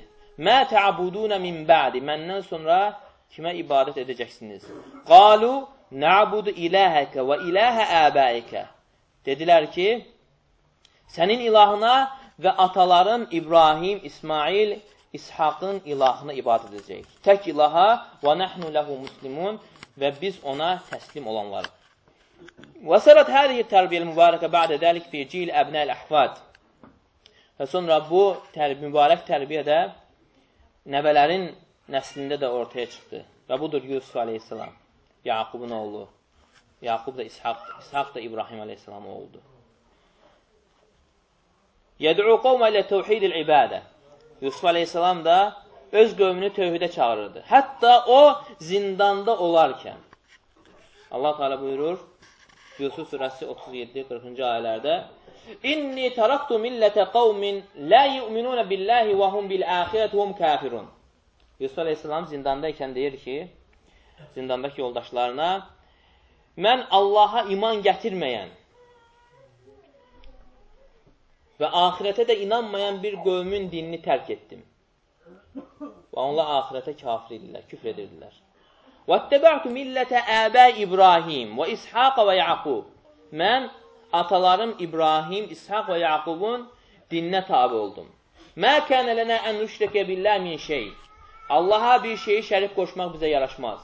"Mə ta'budun min ba'di?" Məndən sonra kimə ibadət edəcəksiniz? Qalu na'budu ilahaka və ilaha abaika. Dedilər ki, sənin ilahına və ataların İbrahim, İsmail, İshaqın ilahına ibadət edəcək. Tək ilaha və nəhnu ləhu muslimun və biz ona təslim olanlarıq. Və sərat hədihi tərbiyyəl mübarəkə bə'də dəlik fi cil əbnəl əhvad. Və sonra bu tərbiyə, mübarək tərbiyə də nəvələrin nəslində də ortaya çıxdı. Və budur Yusuf aleyhissalam, Yaqubun oğlu. Yaqub da İshaq, İshaq da İbrahim aleyhissalam oğludur. Yəd'u qovmə ilə təvhidil ibadə. Yusuf aleyhissalam da öz qövmünü tövhidə çağırırdı. Hətta o zindanda olarkən. Allah Teala buyurur Yusuf surəsi 37-40-cı ayələrdə İnni taraktu millətə qavmin la yu'minuna billahi və hum bil axirəti hum kafirun. Yusuf aleyhissalam zindandaykən deyir ki, zindandakı yoldaşlarına mən Allaha iman gətirməyən və axirətə də inanmayan bir qövmün dinini tərk etdim. Və onlar axirətə kafir edirlər, küfr edirdilər. وَاتَّبَعْتُ مِلَّةَ əbə İbrahim və İshaq və Yaqub. Mən atalarım İbrahim, İshaq və Yaqubun dininə tabi oldum. Mə kənə lənə ən nüşrəkə billah min şey. Allaha bir şeyi şərif qoşmaq bizə yaraşmaz.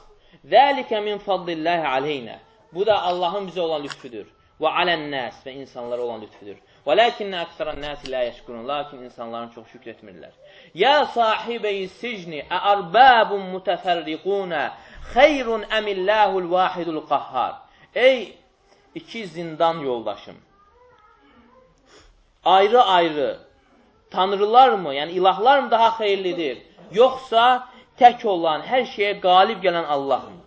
Zəlikə min fadlillahi aleynə. Bu da Allahın bizə olan lütfüdür. Və alən-nəs və insanlara olan lütfüdür. Və lakinnə əksərən nəsi lə yəşkurun. Lakin insanların çox şükr etmirlər. Ya sahibəyi sicni əərbabun mütəfərriqunə xeyrun əmilləhul vahidul qahhar. Ey iki zindan yoldaşım. Ayrı-ayrı tanrılar mı, yəni ilahlar mı daha xeyirlidir? Yoxsa tək olan, hər şeyə qalib gələn Allah mı?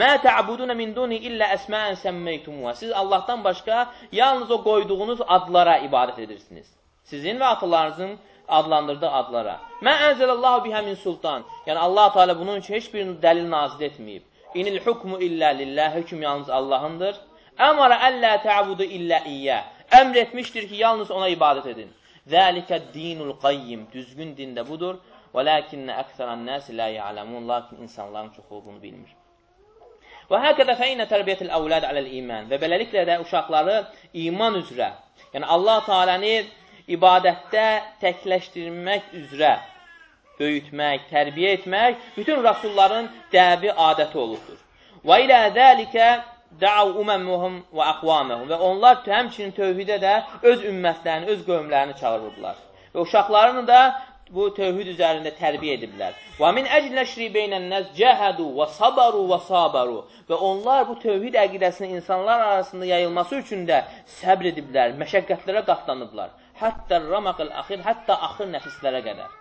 Mə tə'budunə min duni illə əsmən səmmeytumuha. Siz Allahdan başqa yalnız o qoyduğunuz adlara ibadət edirsiniz. Sizin və atalarınızın adlandırdığı adlara. Mə ənzəlallahu bihə min sultan. Yəni Allah Teala bunun üçün heç bir dəlil nazil etməyib. İnil hukmu illə lillah. Hökm yalnız Allahındır. Əmara əllə tə'budu illə iyyə. Əmr etmişdir ki, yalnız ona ibadət edin. Zəlikə dinul qayyim. Düzgün din də budur. Və lakinnə əksərən nəsi lə ya'ləmun. Lakin insanların çoxu bunu bilmir. Və həqədə fəinə tərbiyyətil əvləd aləl iman. Və beləliklə də uşaqları iman üzrə, yəni Allah Teala'nı ibadətdə təkləşdirmək üzrə böyütmək, tərbiyə etmək bütün rəsulların dəbi adəti olubdur. Və ilə zəlikə də'u uməmuhum və əqvaməhum və onlar həmçinin tövhidə də öz ümmətlərini, öz qövmlərini çağırırdılar. Və uşaqlarını da bu tövhid üzərində tərbiyə ediblər. Və min əcl nəşri beynən nəz cəhədu və sabaru və sabaru. Və onlar bu tövhid əqidəsinin insanlar arasında yayılması üçün də səbr ediblər, məşəqqətlərə qatlanıblar. Hətta ramaqıl axir, hətta axır nəfislərə qədər.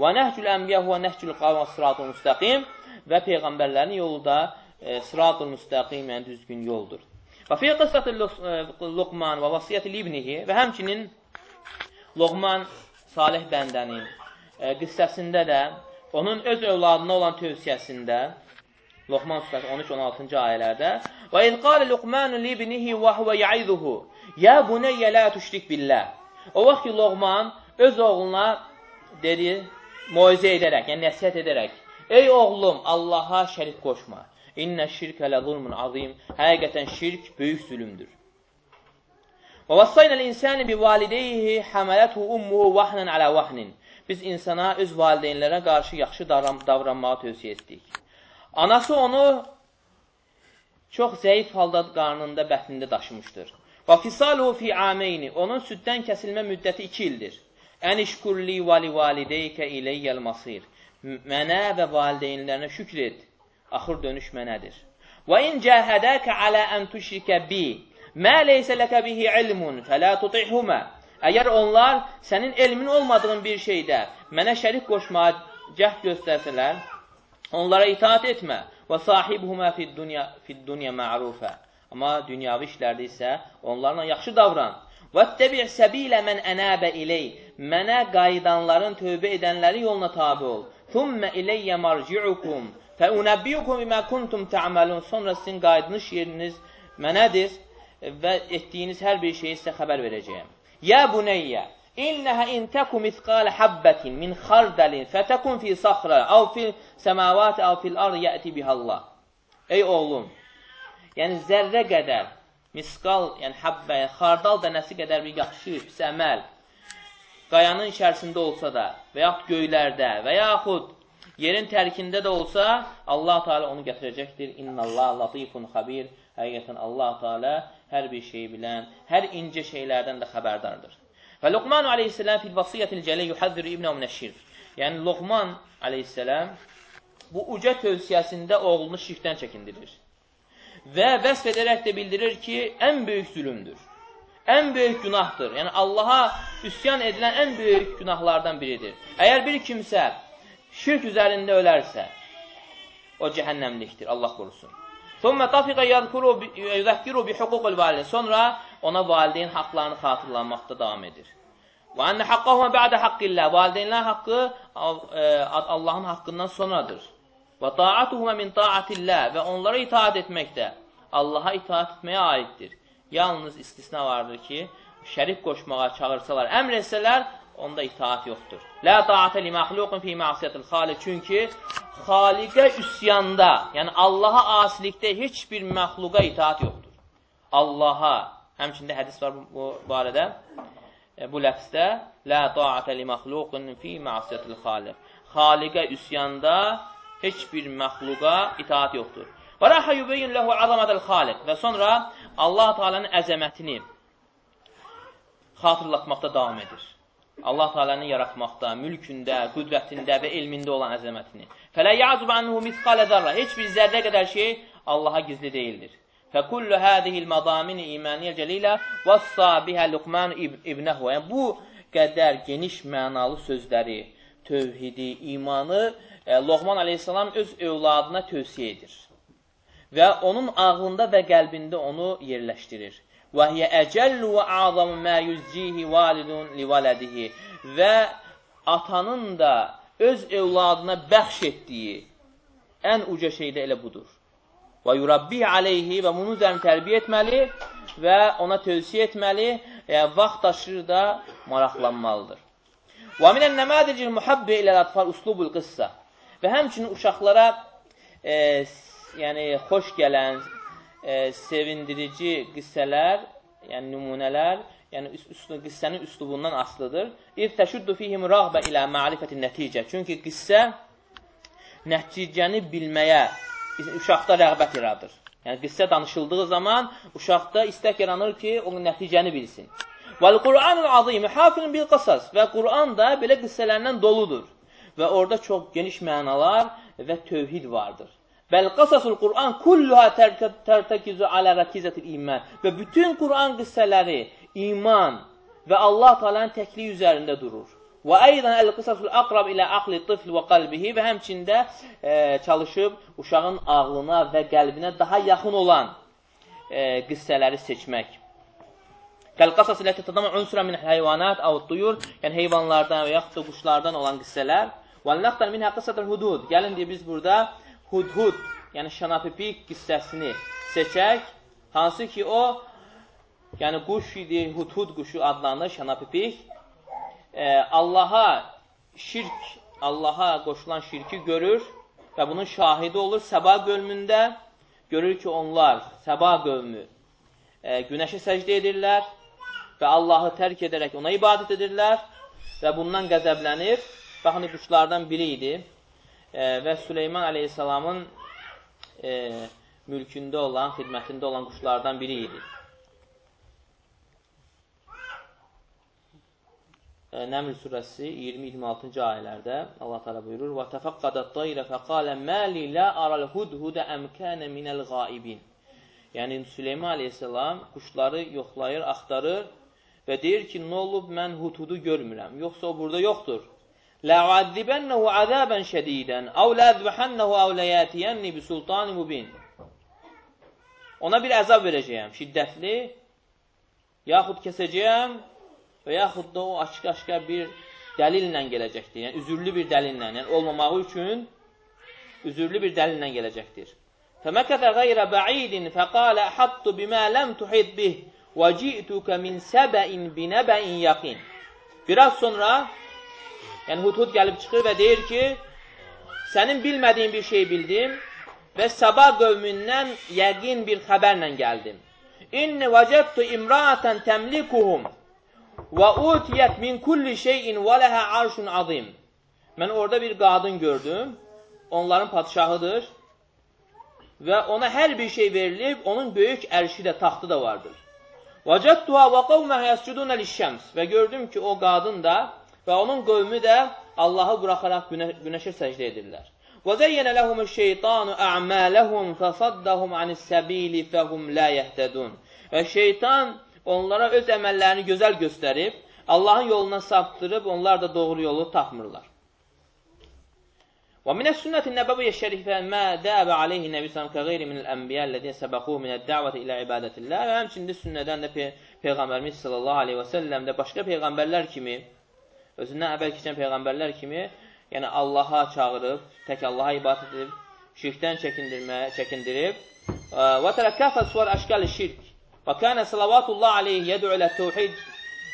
Və nəhcül ənbiyə və nəhcül qavmə sıratı müstəqim və peyğəmbərlərin yolu da e, sıratul müstəqim, yəni düzgün yoldur. Və fi qıssatı Luqman və vasiyyəti ibnihi və həmçinin Luqman Salih bəndənin e, qissəsində də onun öz övladına olan tövsiyəsində Luqman surəsi 13-16-cı ayələrdə və iz qala Luqman li ibnihi və huve ya'izuhu ya bunayya la tuşrik billah. O vaxt ki Luqman öz oğluna dedi, moizə edərək, yəni nəsihət edərək, ey oğlum, Allaha şərik qoşma. İnnə şirkə lə zulmun azim. Həqiqətən şirk böyük zülümdür. Və vassayna l-insani bi valideyhi həmələtu ummuhu vahnan alə vahnin. Biz insana öz valideynlərə qarşı yaxşı davranmağı tövsiyə etdik. Anası onu çox zəif halda qarnında, bətnində daşımışdır. Və fisaluhu fi ameyni. Onun süddən kəsilmə müddəti 2 ildir. Ən işkulli və li valideykə iləyyəl masir. Mənə və valideynlərinə şükr et axır dönüş mənədir. Və in cəhədəkə alə ən tüşrikə bi mə leysə ləkə bihi ilmun fələ tutihumə Əgər onlar sənin elmin olmadığın bir şeydə mənə şərik qoşmağa cəhd göstərsələr, onlara itaat etmə. Və sahibhumə fid-dunya fid-dunya ma'rufa. Amma dünyavi işlərdə isə onlarla yaxşı davran. Vəttəbi' səbilə mən ənəbə iley. Mənə qayıdanların, tövbə edənləri yoluna tabi ol. Thumma ileyyə marci'ukum Fəunəbbiyukum bimə kuntum tə'məlun. Sonra sizin qayıdınış yeriniz mənədir və etdiyiniz hər bir şeyi sizə xəbər verəcəyəm. Ya buneyyə, İnnəhə in təku mithqalə habbətin min xardəlin fətəkun fi saxra, av fil səmavati, av fil ardı yəti bihallah. Ey oğlum, yəni zərrə qədər, misqal, yəni həbbə, yəni xardal dənəsi qədər bir yaxşı, pis əməl, qayanın içərisində olsa da və yaxud göylərdə və yaxud yerin tərkində də olsa, Allah Teala onu gətirəcəkdir. İnnallah latifun xabir. Həqiqətən Allah Teala hər bir şeyi bilən, hər incə şeylərdən də xəbərdardır. Və Luqman aleyhissalam fil vasiyyətil cələ yuhəzziru ibnə minəşşirk. Yəni Luqman aleyhissalam bu uca tövsiyəsində oğlunu şirkdən çəkindirir. Və vəsf edərək də bildirir ki, ən böyük zülümdür. Ən böyük günahdır. Yəni Allaha üsyan edilən ən böyük günahlardan biridir. Əgər bir kimsə şirk üzərində ölərsə, o cəhənnəmlikdir, Allah qorusun. Thumma tafiqa yuzakkiru bi huquqil valideyn. Sonra ona valideyn haqqlarını xatırlanmaqda davam edir. Və enne haqqahuma ba'de haqqillah. Valideynlər haqqı e, Allahın haqqından sonradır. Və taatuhuma min taatillah və onlara itaat etmək də Allaha itaat etməyə aiddir. Yalnız istisna vardır ki, şərik qoşmağa çağırsalar, əmr etsələr, onda itaat yoxdur. La ta'ate li mahluqun fi ma'siyatil xaliq. Çünki xaliqə üsyanda, yəni Allaha asilikdə heç bir məxluqa itaat yoxdur. Allaha, həmçində hədis var bu barədə, e, bu ləfsdə la ta'ate li mahluqun fi ma'siyatil xaliq. Xaliqə üsyanda heç bir məxluqa itaat yoxdur. Və raha yubayyin lahu azamatul xaliq və sonra Allah Taala'nın əzəmətini xatırlatmaqda davam edir. Allah Teala'nın yaratmaqda, mülkündə, qüdrətində və elmində olan əzəmətini. Fələ ya'zub anhu misqalə zərrə. Heç bir zərrə qədər şey Allaha gizli deyildir. Fəkullu hədihil mədamini imaniyyə cəlilə vəssa bihə Luqman ibnəhu. Yəni, bu qədər geniş mənalı sözləri, tövhidi, imanı e, Loğman aleyhissalam öz övladına tövsiyə edir. Və onun ağlında və qəlbində onu yerləşdirir. Və hiyə əcəllu və azamu mə yüzcihi validun li vələdihi və atanın da öz evladına bəxş etdiyi ən uca şey də elə budur. Və yurabbi aleyhi və bunu üzərini tərbiyə etməli və ona tövsiyə etməli və vaxt daşır da maraqlanmalıdır. Və minən nəmədicil muhabbi ilə atfal uslubul qıssa və həmçinin uşaqlara e, yəni xoş gələn, e, sevindirici qissələr, yəni nümunələr, yəni üst, qissənin üslubundan asılıdır. İz təşuddu fihim rağbə ilə ma'rifəti nəticə. Çünki qissə nəticəni bilməyə uşaqda rəğbət yaradır. Yəni qissə danışıldığı zaman uşaqda istək yaranır ki, o nəticəni bilsin. Vəl Qur'anul azim hafilun bil qasas və Qur'an da belə qissələrdən doludur və orada çox geniş mənalar və tövhid vardır. Bəl qasasul Qur'an kulluha tərtəkizu alə rəkizətil iman. Və bütün Qur'an qissələri iman və Allah Taala'nın təkliyi üzərində durur. Və aydan el-qisasul aqrab ilə aqli tifl və qalbihi və həmçində e, çalışıb uşağın ağlına və qəlbinə daha yaxın olan e, qissələri seçmək. Qəl-qasas ilə tətadama unsura min heyvanat av duyur, yəni heyvanlardan və yaxud da quşlardan olan qissələr. Və nəqdən min haqqısatul hudud. Gəlin deyə biz burada hudhud, yəni şanapipik qissəsini seçək, hansı ki o, yəni quş idi, hudhud quşu adlanır, şanapipik e, Allaha şirk, Allaha qoşulan şirki görür və bunun şahidi olur Səba qövmündə. Görür ki, onlar, Səba qövmü, e, günəşə səcdə edirlər və Allahı tərk edərək ona ibadət edirlər və bundan qəzəblənir. Baxın, quşlardan biri idi və Süleyman aleyhissalamın e, mülkündə olan, xidmətində olan quşlardan biri idi. Nəml surəsi 20-26-cı ayələrdə Allah təala buyurur: "Və təfəqqadat tayrə fəqalə məli la aral hudhudə əm kana minəl ghaibin." Yəni Süleyman əleyhissalam quşları yoxlayır, axtarır və deyir ki, nə olub mən hudhudu görmürəm, yoxsa o burada yoxdur. La'azibənnehu azaban şədidən, aw la'azbahannehu aw layatiyanni bi sultanin mubin. Ona bir əzab verəcəyəm, şiddətli, yaxud kəsəcəyəm və yaxud da o açıq-aşkar bir dəlillə gələcəkdir. Yəni, üzürlü bir dəlillə, yəni olmamağı üçün üzürlü bir dəlillə gələcəkdir. فَمَكَثَ غَيْرَ بَعِيدٍ فَقَالَ أَحَطُّ بِمَا لَمْ تُحِطْ بِهِ وَجِئْتُكَ مِنْ سَبَئٍ بِنَبَئٍ يَقِينٍ Biraz sonra yəni Hudhud gəlib çıxır və deyir ki, sənin bilmədiyin bir şey bildim və Səba qövmündən yəqin bir xəbərlə gəldim. İnni vəcədtu imra'atan təmlikuhum Və utiyət min kulli şeyin və ləhə arşun azim. Mən orada bir qadın gördüm. Onların padşahıdır. Və ona hər bir şey verilib, onun böyük ərşi də, taxtı da vardır. Vəcədduha və qavməhə yəscudunə lişşəms. Və gördüm ki, o qadın da və onun qövmü də Allahı buraxaraq günə, günəşə səcdə edirlər. Və zəyyənə ləhumü şeytanu ə'mələhum fəsaddahum anis-səbili fəhum la yəhtədun. Və şeytan onlara öz əməllərini gözəl göstərib, Allahın yoluna saptırıb, onlar da doğru yolu tapmırlar. Və minə sünnətin nəbəviyyə şərifə mə dəvə aleyhi nəbi sələm kəqeyri minəl ənbiyə lədiyə səbəqu minəd dəvəti ilə ibadətillah və həmçində sünnədən də Pey Peyğəmbərimiz sallallahu aleyhi və səlləm də başqa Peyğəmbərlər kimi, özündən əvvəl keçən Peyğəmbərlər kimi, yəni Allaha çağırıb, tək Allaha ibadət edib, şirkdən çəkindirmə, çəkindirib və tərəkkəfə suvar əşkəli şirk Və kənə salavatullah aleyhi yəd'u ilə təvhid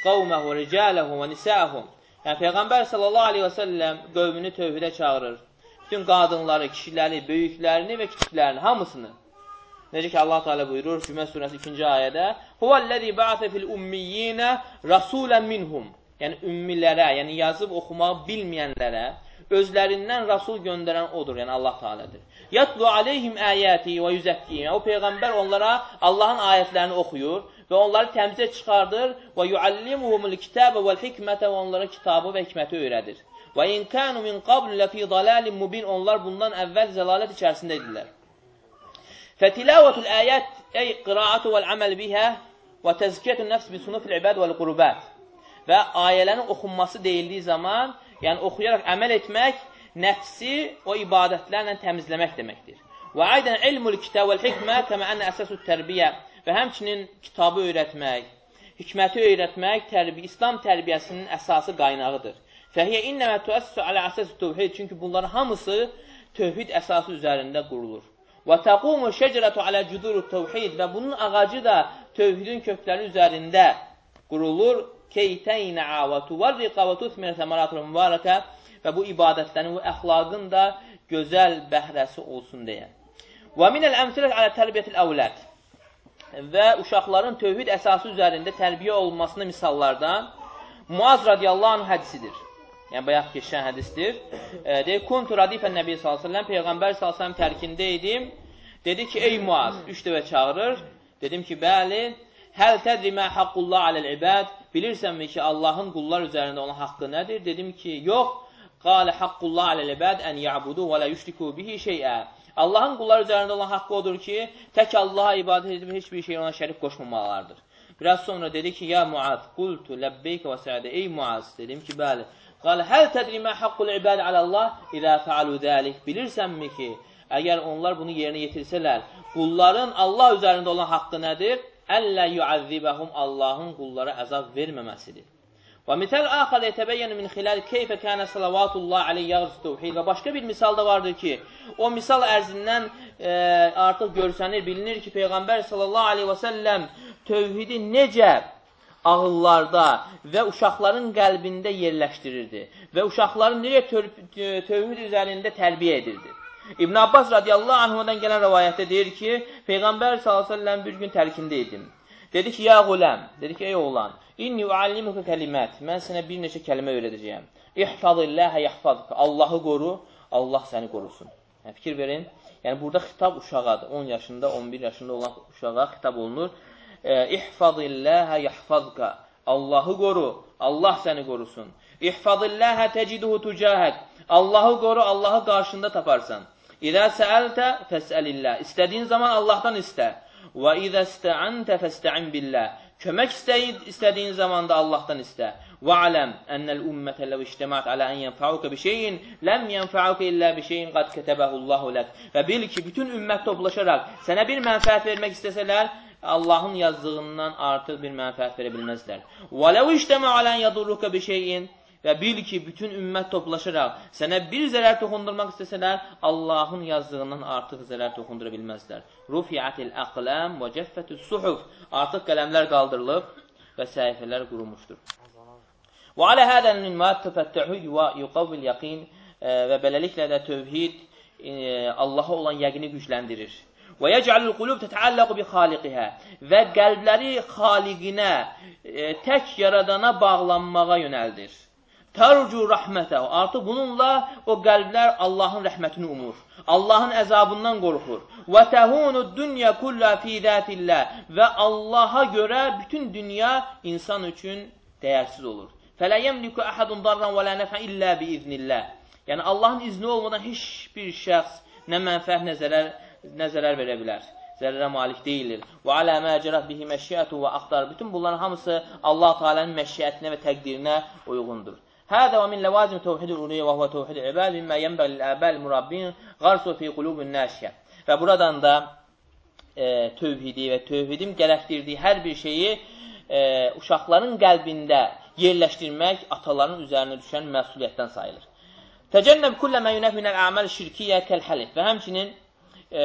qavməhu, ricaləhu və nisəhum. Yəni, Peyğəmbər sallallahu aleyhi və səlləm qövmünü tövhidə çağırır. Bütün qadınları, kişiləri, böyüklərini və kiçiklərini, hamısını. Necə ki, Allah Teala buyurur Cümə surəsi 2-ci ayədə Huvəl-ləzi ba'sə fil ummiyyinə rasulən minhum Yəni, ümmilərə, yəni yazıb oxumaq bilməyənlərə özlərindən rasul göndərən odur, yəni Allah Teala'dır. Yatlu aleyhim ayəti və yüzəkkiyim. O Peyğəmbər onlara Allahın ayətlərini oxuyur və onları təmizə çıxardır və yuallimuhumul kitəbə vəl hikmətə və onlara kitabı və hikməti öyrədir. Və in kanu min qabl lafi dalalin mubin onlar bundan əvvəl zəlalət içərisində idilər. Fətilavetul ayət ey qiraatu vəl amal biha və təzkiyetun nəfs bi sunufil ibad vəl qurbat. Və ayələrin oxunması deyildiyi zaman, yəni oxuyaraq əməl etmək nəfsi o ibadətlərlə təmizləmək deməkdir. Və aydən ilmul kitab vəl hikmə kəmə ənə əsəsü tərbiyə və həmçinin kitabı öyrətmək, hikməti öyrətmək tərbiyə, İslam tərbiyəsinin əsası qaynağıdır. Fəhiyyə innəmə tuəssü alə əsəsü tövhid, çünki bunların hamısı tövhid əsası üzərində qurulur. Və təqumu şəcərətu alə cüduru tövhid və bunun ağacı da tövhidin kökləri üzərində qurulur. Keytəynə və tuvarriqa və tuthmirə səmaratul mübarəkə və bu ibadətlərin, bu əxlaqın da gözəl bəhrəsi olsun deyə. Və minəl əmsilət alə tərbiyyətil əvlət və uşaqların tövhid əsası üzərində tərbiyə olunmasına misallardan Muaz radiyallahu anh hədisidir. Yəni, bayaq keçən hədisdir. E, deyir, Kuntu radifən Nəbi s.ə.v. Peyğəmbər s.ə.v. tərkində idim. Dedi ki, ey Muaz, üç dəvə çağırır. Dedim ki, bəli, həl tədri mə haqqullah aləl-ibəd. Bilirsənmi ki, Allahın qullar üzərində olan haqqı nədir? Dedim ki, yox. Qalə haqqullah aləl-ibəd ən ya'budu və lə yüşriku bihi şeyə. Allahın qullar üzərində olan haqqı odur ki, tək Allaha ibadət edib heç bir şey ona şərik qoşmamalardır. Biraz sonra dedi ki, ya Muaz, qultu ləbbeyka və səədə. Ey Muaz, dedim ki, bəli. Qal, həl tədri mə haqqul ibadə alallah idə fəalu dəlik. Bilirsənmi ki, əgər onlar bunu yerinə yetirsələr, qulların Allah üzərində olan haqqı nədir? Əllə yuəzzibəhum Allahın qullara əzab verməməsidir. Və misal axar yetəbəyyən min xilal keyfə kənə salavatullah aleyh yağrıs tevhid. Və başqa bir misal da vardır ki, o misal ərzindən e, artıq görsənir, bilinir ki, Peyğəmbər sallallahu aleyhi və səlləm tövhidi necə ağıllarda və uşaqların qəlbində yerləşdirirdi və uşaqları necə tövhid üzərində tərbiyə edirdi. İbn Abbas radiyallahu anhudan gələn rəvayətdə deyir ki, Peyğəmbər səlləm bir gün tərkində idim. Dedi ki, ya quləm, dedi ki, ey oğlan, inni uallimuka kəlimət, mən sənə bir neçə kəlmə öyrədəcəyəm. İhfazilləhə yahfazka, Allahı qoru, Allah səni qorusun. Yəni, fikir verin, yəni burada xitab uşağadır, 10 yaşında, 11 yaşında olan uşağa xitab olunur. E, İhfazilləhə yahfazka, Allahı qoru, Allah səni qorusun. İhfazilləhə təciduhu tucahək, Allahı qoru, Allahı qarşında taparsan. İdə səəltə fəsəlillah, istədiyin zaman Allahdan istə. Və izə istəəntə fəstəin billah. Kömək istəyid, istədiyin zamanda Allahdan istə. Və aləm ənəl ümmətə ləv iştəmət alə ən yənfəuka bir şeyin, ləm yənfəuka illə bir şeyin qad kətəbəhullahu lək. Və bil ki, bütün ümmət toplaşaraq sənə bir mənfəət vermək istəsələr, Allahın yazdığından artıq bir mənfəət verə bilməzlər. Və ləv iştəmə alə ən yadurruka bir şeyin, Və bil ki, bütün ümmət toplaşaraq sənə bir zərər toxundurmaq istəsələr, Allahın yazdığından artıq zərər toxundura bilməzlər. Rufiyatil əqləm və cəffətü suhuf. Artıq qələmlər qaldırılıb və səhifələr qurulmuşdur. Və alə hədənin minmət təfəttəhü və yuqavvil yaqin və beləliklə də tövhid e, Allaha olan yəqini gücləndirir. Və yəcəlül qulub tətəalləqu bi xaliqihə və qəlbləri xaliqinə, e, tək yaradana bağlanmağa yönəldir. Tərcu rəhmətə. Artıq bununla o qəlblər Allahın rəhmətini umur. Allahın əzabından qorxur. Və təhunu dünya kullə fi zətillah. Və Allaha görə bütün dünya insan üçün dəyərsiz olur. Fələ yemliku əhədun darran və lə nəfə illə bi iznillah. Yəni Allahın izni olmadan heç bir şəxs nə mənfəət, nə zərər, nə zərər verə bilər. Zərərə malik deyilir. Və alə mə cərət bihi məşiyyətu və axtar. Bütün bunların hamısı Allah Teala'nın məşiyyətinə və təqdirinə uyğundur. Və min ləvazim təvhid-ül uluyyə və huvə təvhid-ül ibad mimmə yənbəl əbəl murabbin qarsu fi qulubun nəşyə. Və buradan da e, tövhidi və tövhidim gərəkdirdiyi hər bir şeyi e, uşaqların qəlbində yerləşdirmək ataların üzərinə düşən məsuliyyətdən sayılır. Təcənnəb kullə mə yunəf minəl əməl şirkiyyə kəl-həlif və həmçinin e,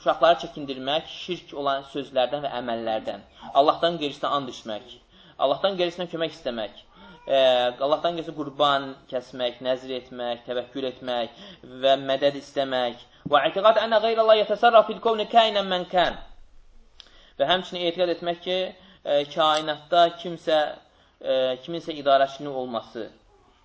uşaqları çəkindirmək şirk olan sözlərdən və əməllərdən, Allahdan qeyrisinə and içmək, Allahdan qeyrisinə kömək istəmək, e, Allahdan gəlsə qurban kəsmək, nəzr etmək, təvəkkül etmək və mədəd istəmək və etiqad ənə qeyrəllah yətəsərraf fil kovni kəynən mən kən və həmçinin etiqad etmək ki, e, kainatda kimsə e, kiminsə idarəçinin olması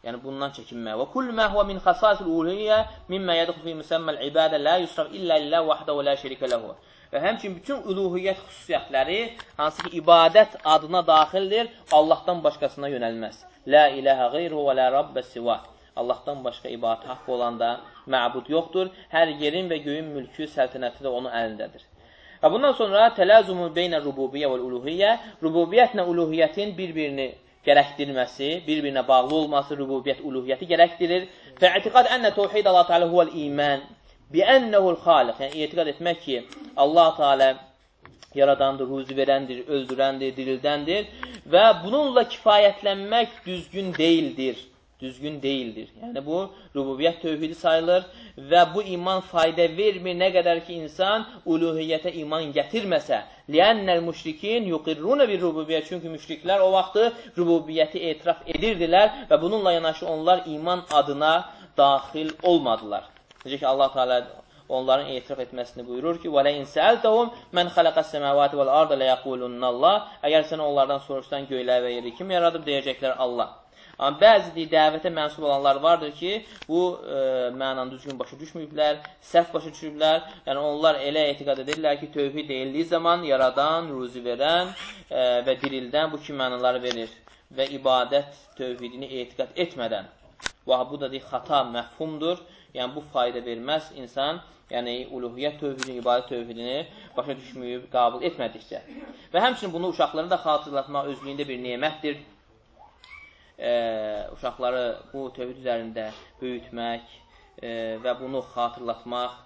Yəni bundan çəkinmək. Və kull ma huwa min xasasil uluhiyyə mimma yadxulu fi musammal ibadə la yusraf illa lillah vahdahu la şerikə lehu. Və həmçinin bütün uluhiyyət xüsusiyyətləri, hansı ki, ibadət adına daxildir, Allahdan başqasına yönəlməz. Lə iləhə qeyru və lə rabbə sivə. Allahdan başqa ibadət haqqı olan da məbud yoxdur. Hər yerin və göyün mülkü, səltənəti də onun əlindədir. Və bundan sonra tələzumu beynə rububiyyə və uluhiyyə, rububiyyətlə uluhiyyətin bir-birini gərəkdirməsi, bir-birinə bağlı olması, rububiyyət, uluhiyyəti gərəkdirir. Və etiqad ənə təvhid Allah Teala huvəl iman biənnəhul xaliq, yəni etiqad etmək ki, Allah Teala yaradandır, ruzi verəndir, öldürəndir, dirildəndir və bununla kifayətlənmək düzgün deyildir. Düzgün deyildir. Yəni bu rububiyyət tövhidi sayılır və bu iman fayda vermir nə qədər ki insan uluhiyyətə iman gətirməsə. Liənnəl müşrikin yuqirruna bir rububiyyət. Çünki müşriklər o vaxtı rububiyyəti etiraf edirdilər və bununla yanaşı onlar iman adına daxil olmadılar. Necə ki, Allah Teala onların etiraf etməsini buyurur ki: "Və la insəltəhum men xalaqas semavati vel arda la yaqulunallah." Əgər sən onlardan soruşsan göyləri və yeri kim yaradıb deyəcəklər Allah. Amma bəzi dəvətə mənsub olanlar vardır ki, bu e, mənanı düzgün başa düşməyiblər, səhv başa düşüblər. Yəni onlar elə etiqad edirlər ki, tövhid deyildiyi zaman yaradan, ruzi verən e, və dirildən bu kimi mənaları verir və ibadət tövhidini etiqad etmədən. Və bu da deyil, xata, məhfumdur yəni bu fayda verməz insan, yəni uluhiyyət tövhidini, ibadət tövhidini başa düşməyib, qabıl etmədikcə. Və həmçinin bunu uşaqlara da xatırlatmaq özlüyündə bir nemətdir. E, uşaqları bu tövhid üzərində böyütmək e, və bunu xatırlatmaq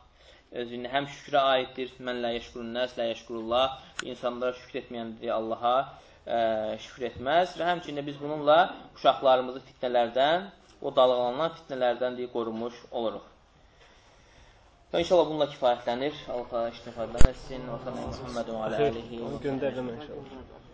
özünə həm şükrə aiddir. Mən lə yeşkurun nəs, lə yeşkurullah. İnsanlara şükür etməyəndir Allaha ə, şükür etməz və həmçində biz bununla uşaqlarımızı fitnələrdən, o dalğalanan fitnələrdən deyə qorumuş oluruq. Və inşallah bununla kifayətlənir. Allah iştifadən etsin. Və sallallahu Muhammed və alihi. Göndərdim inşallah.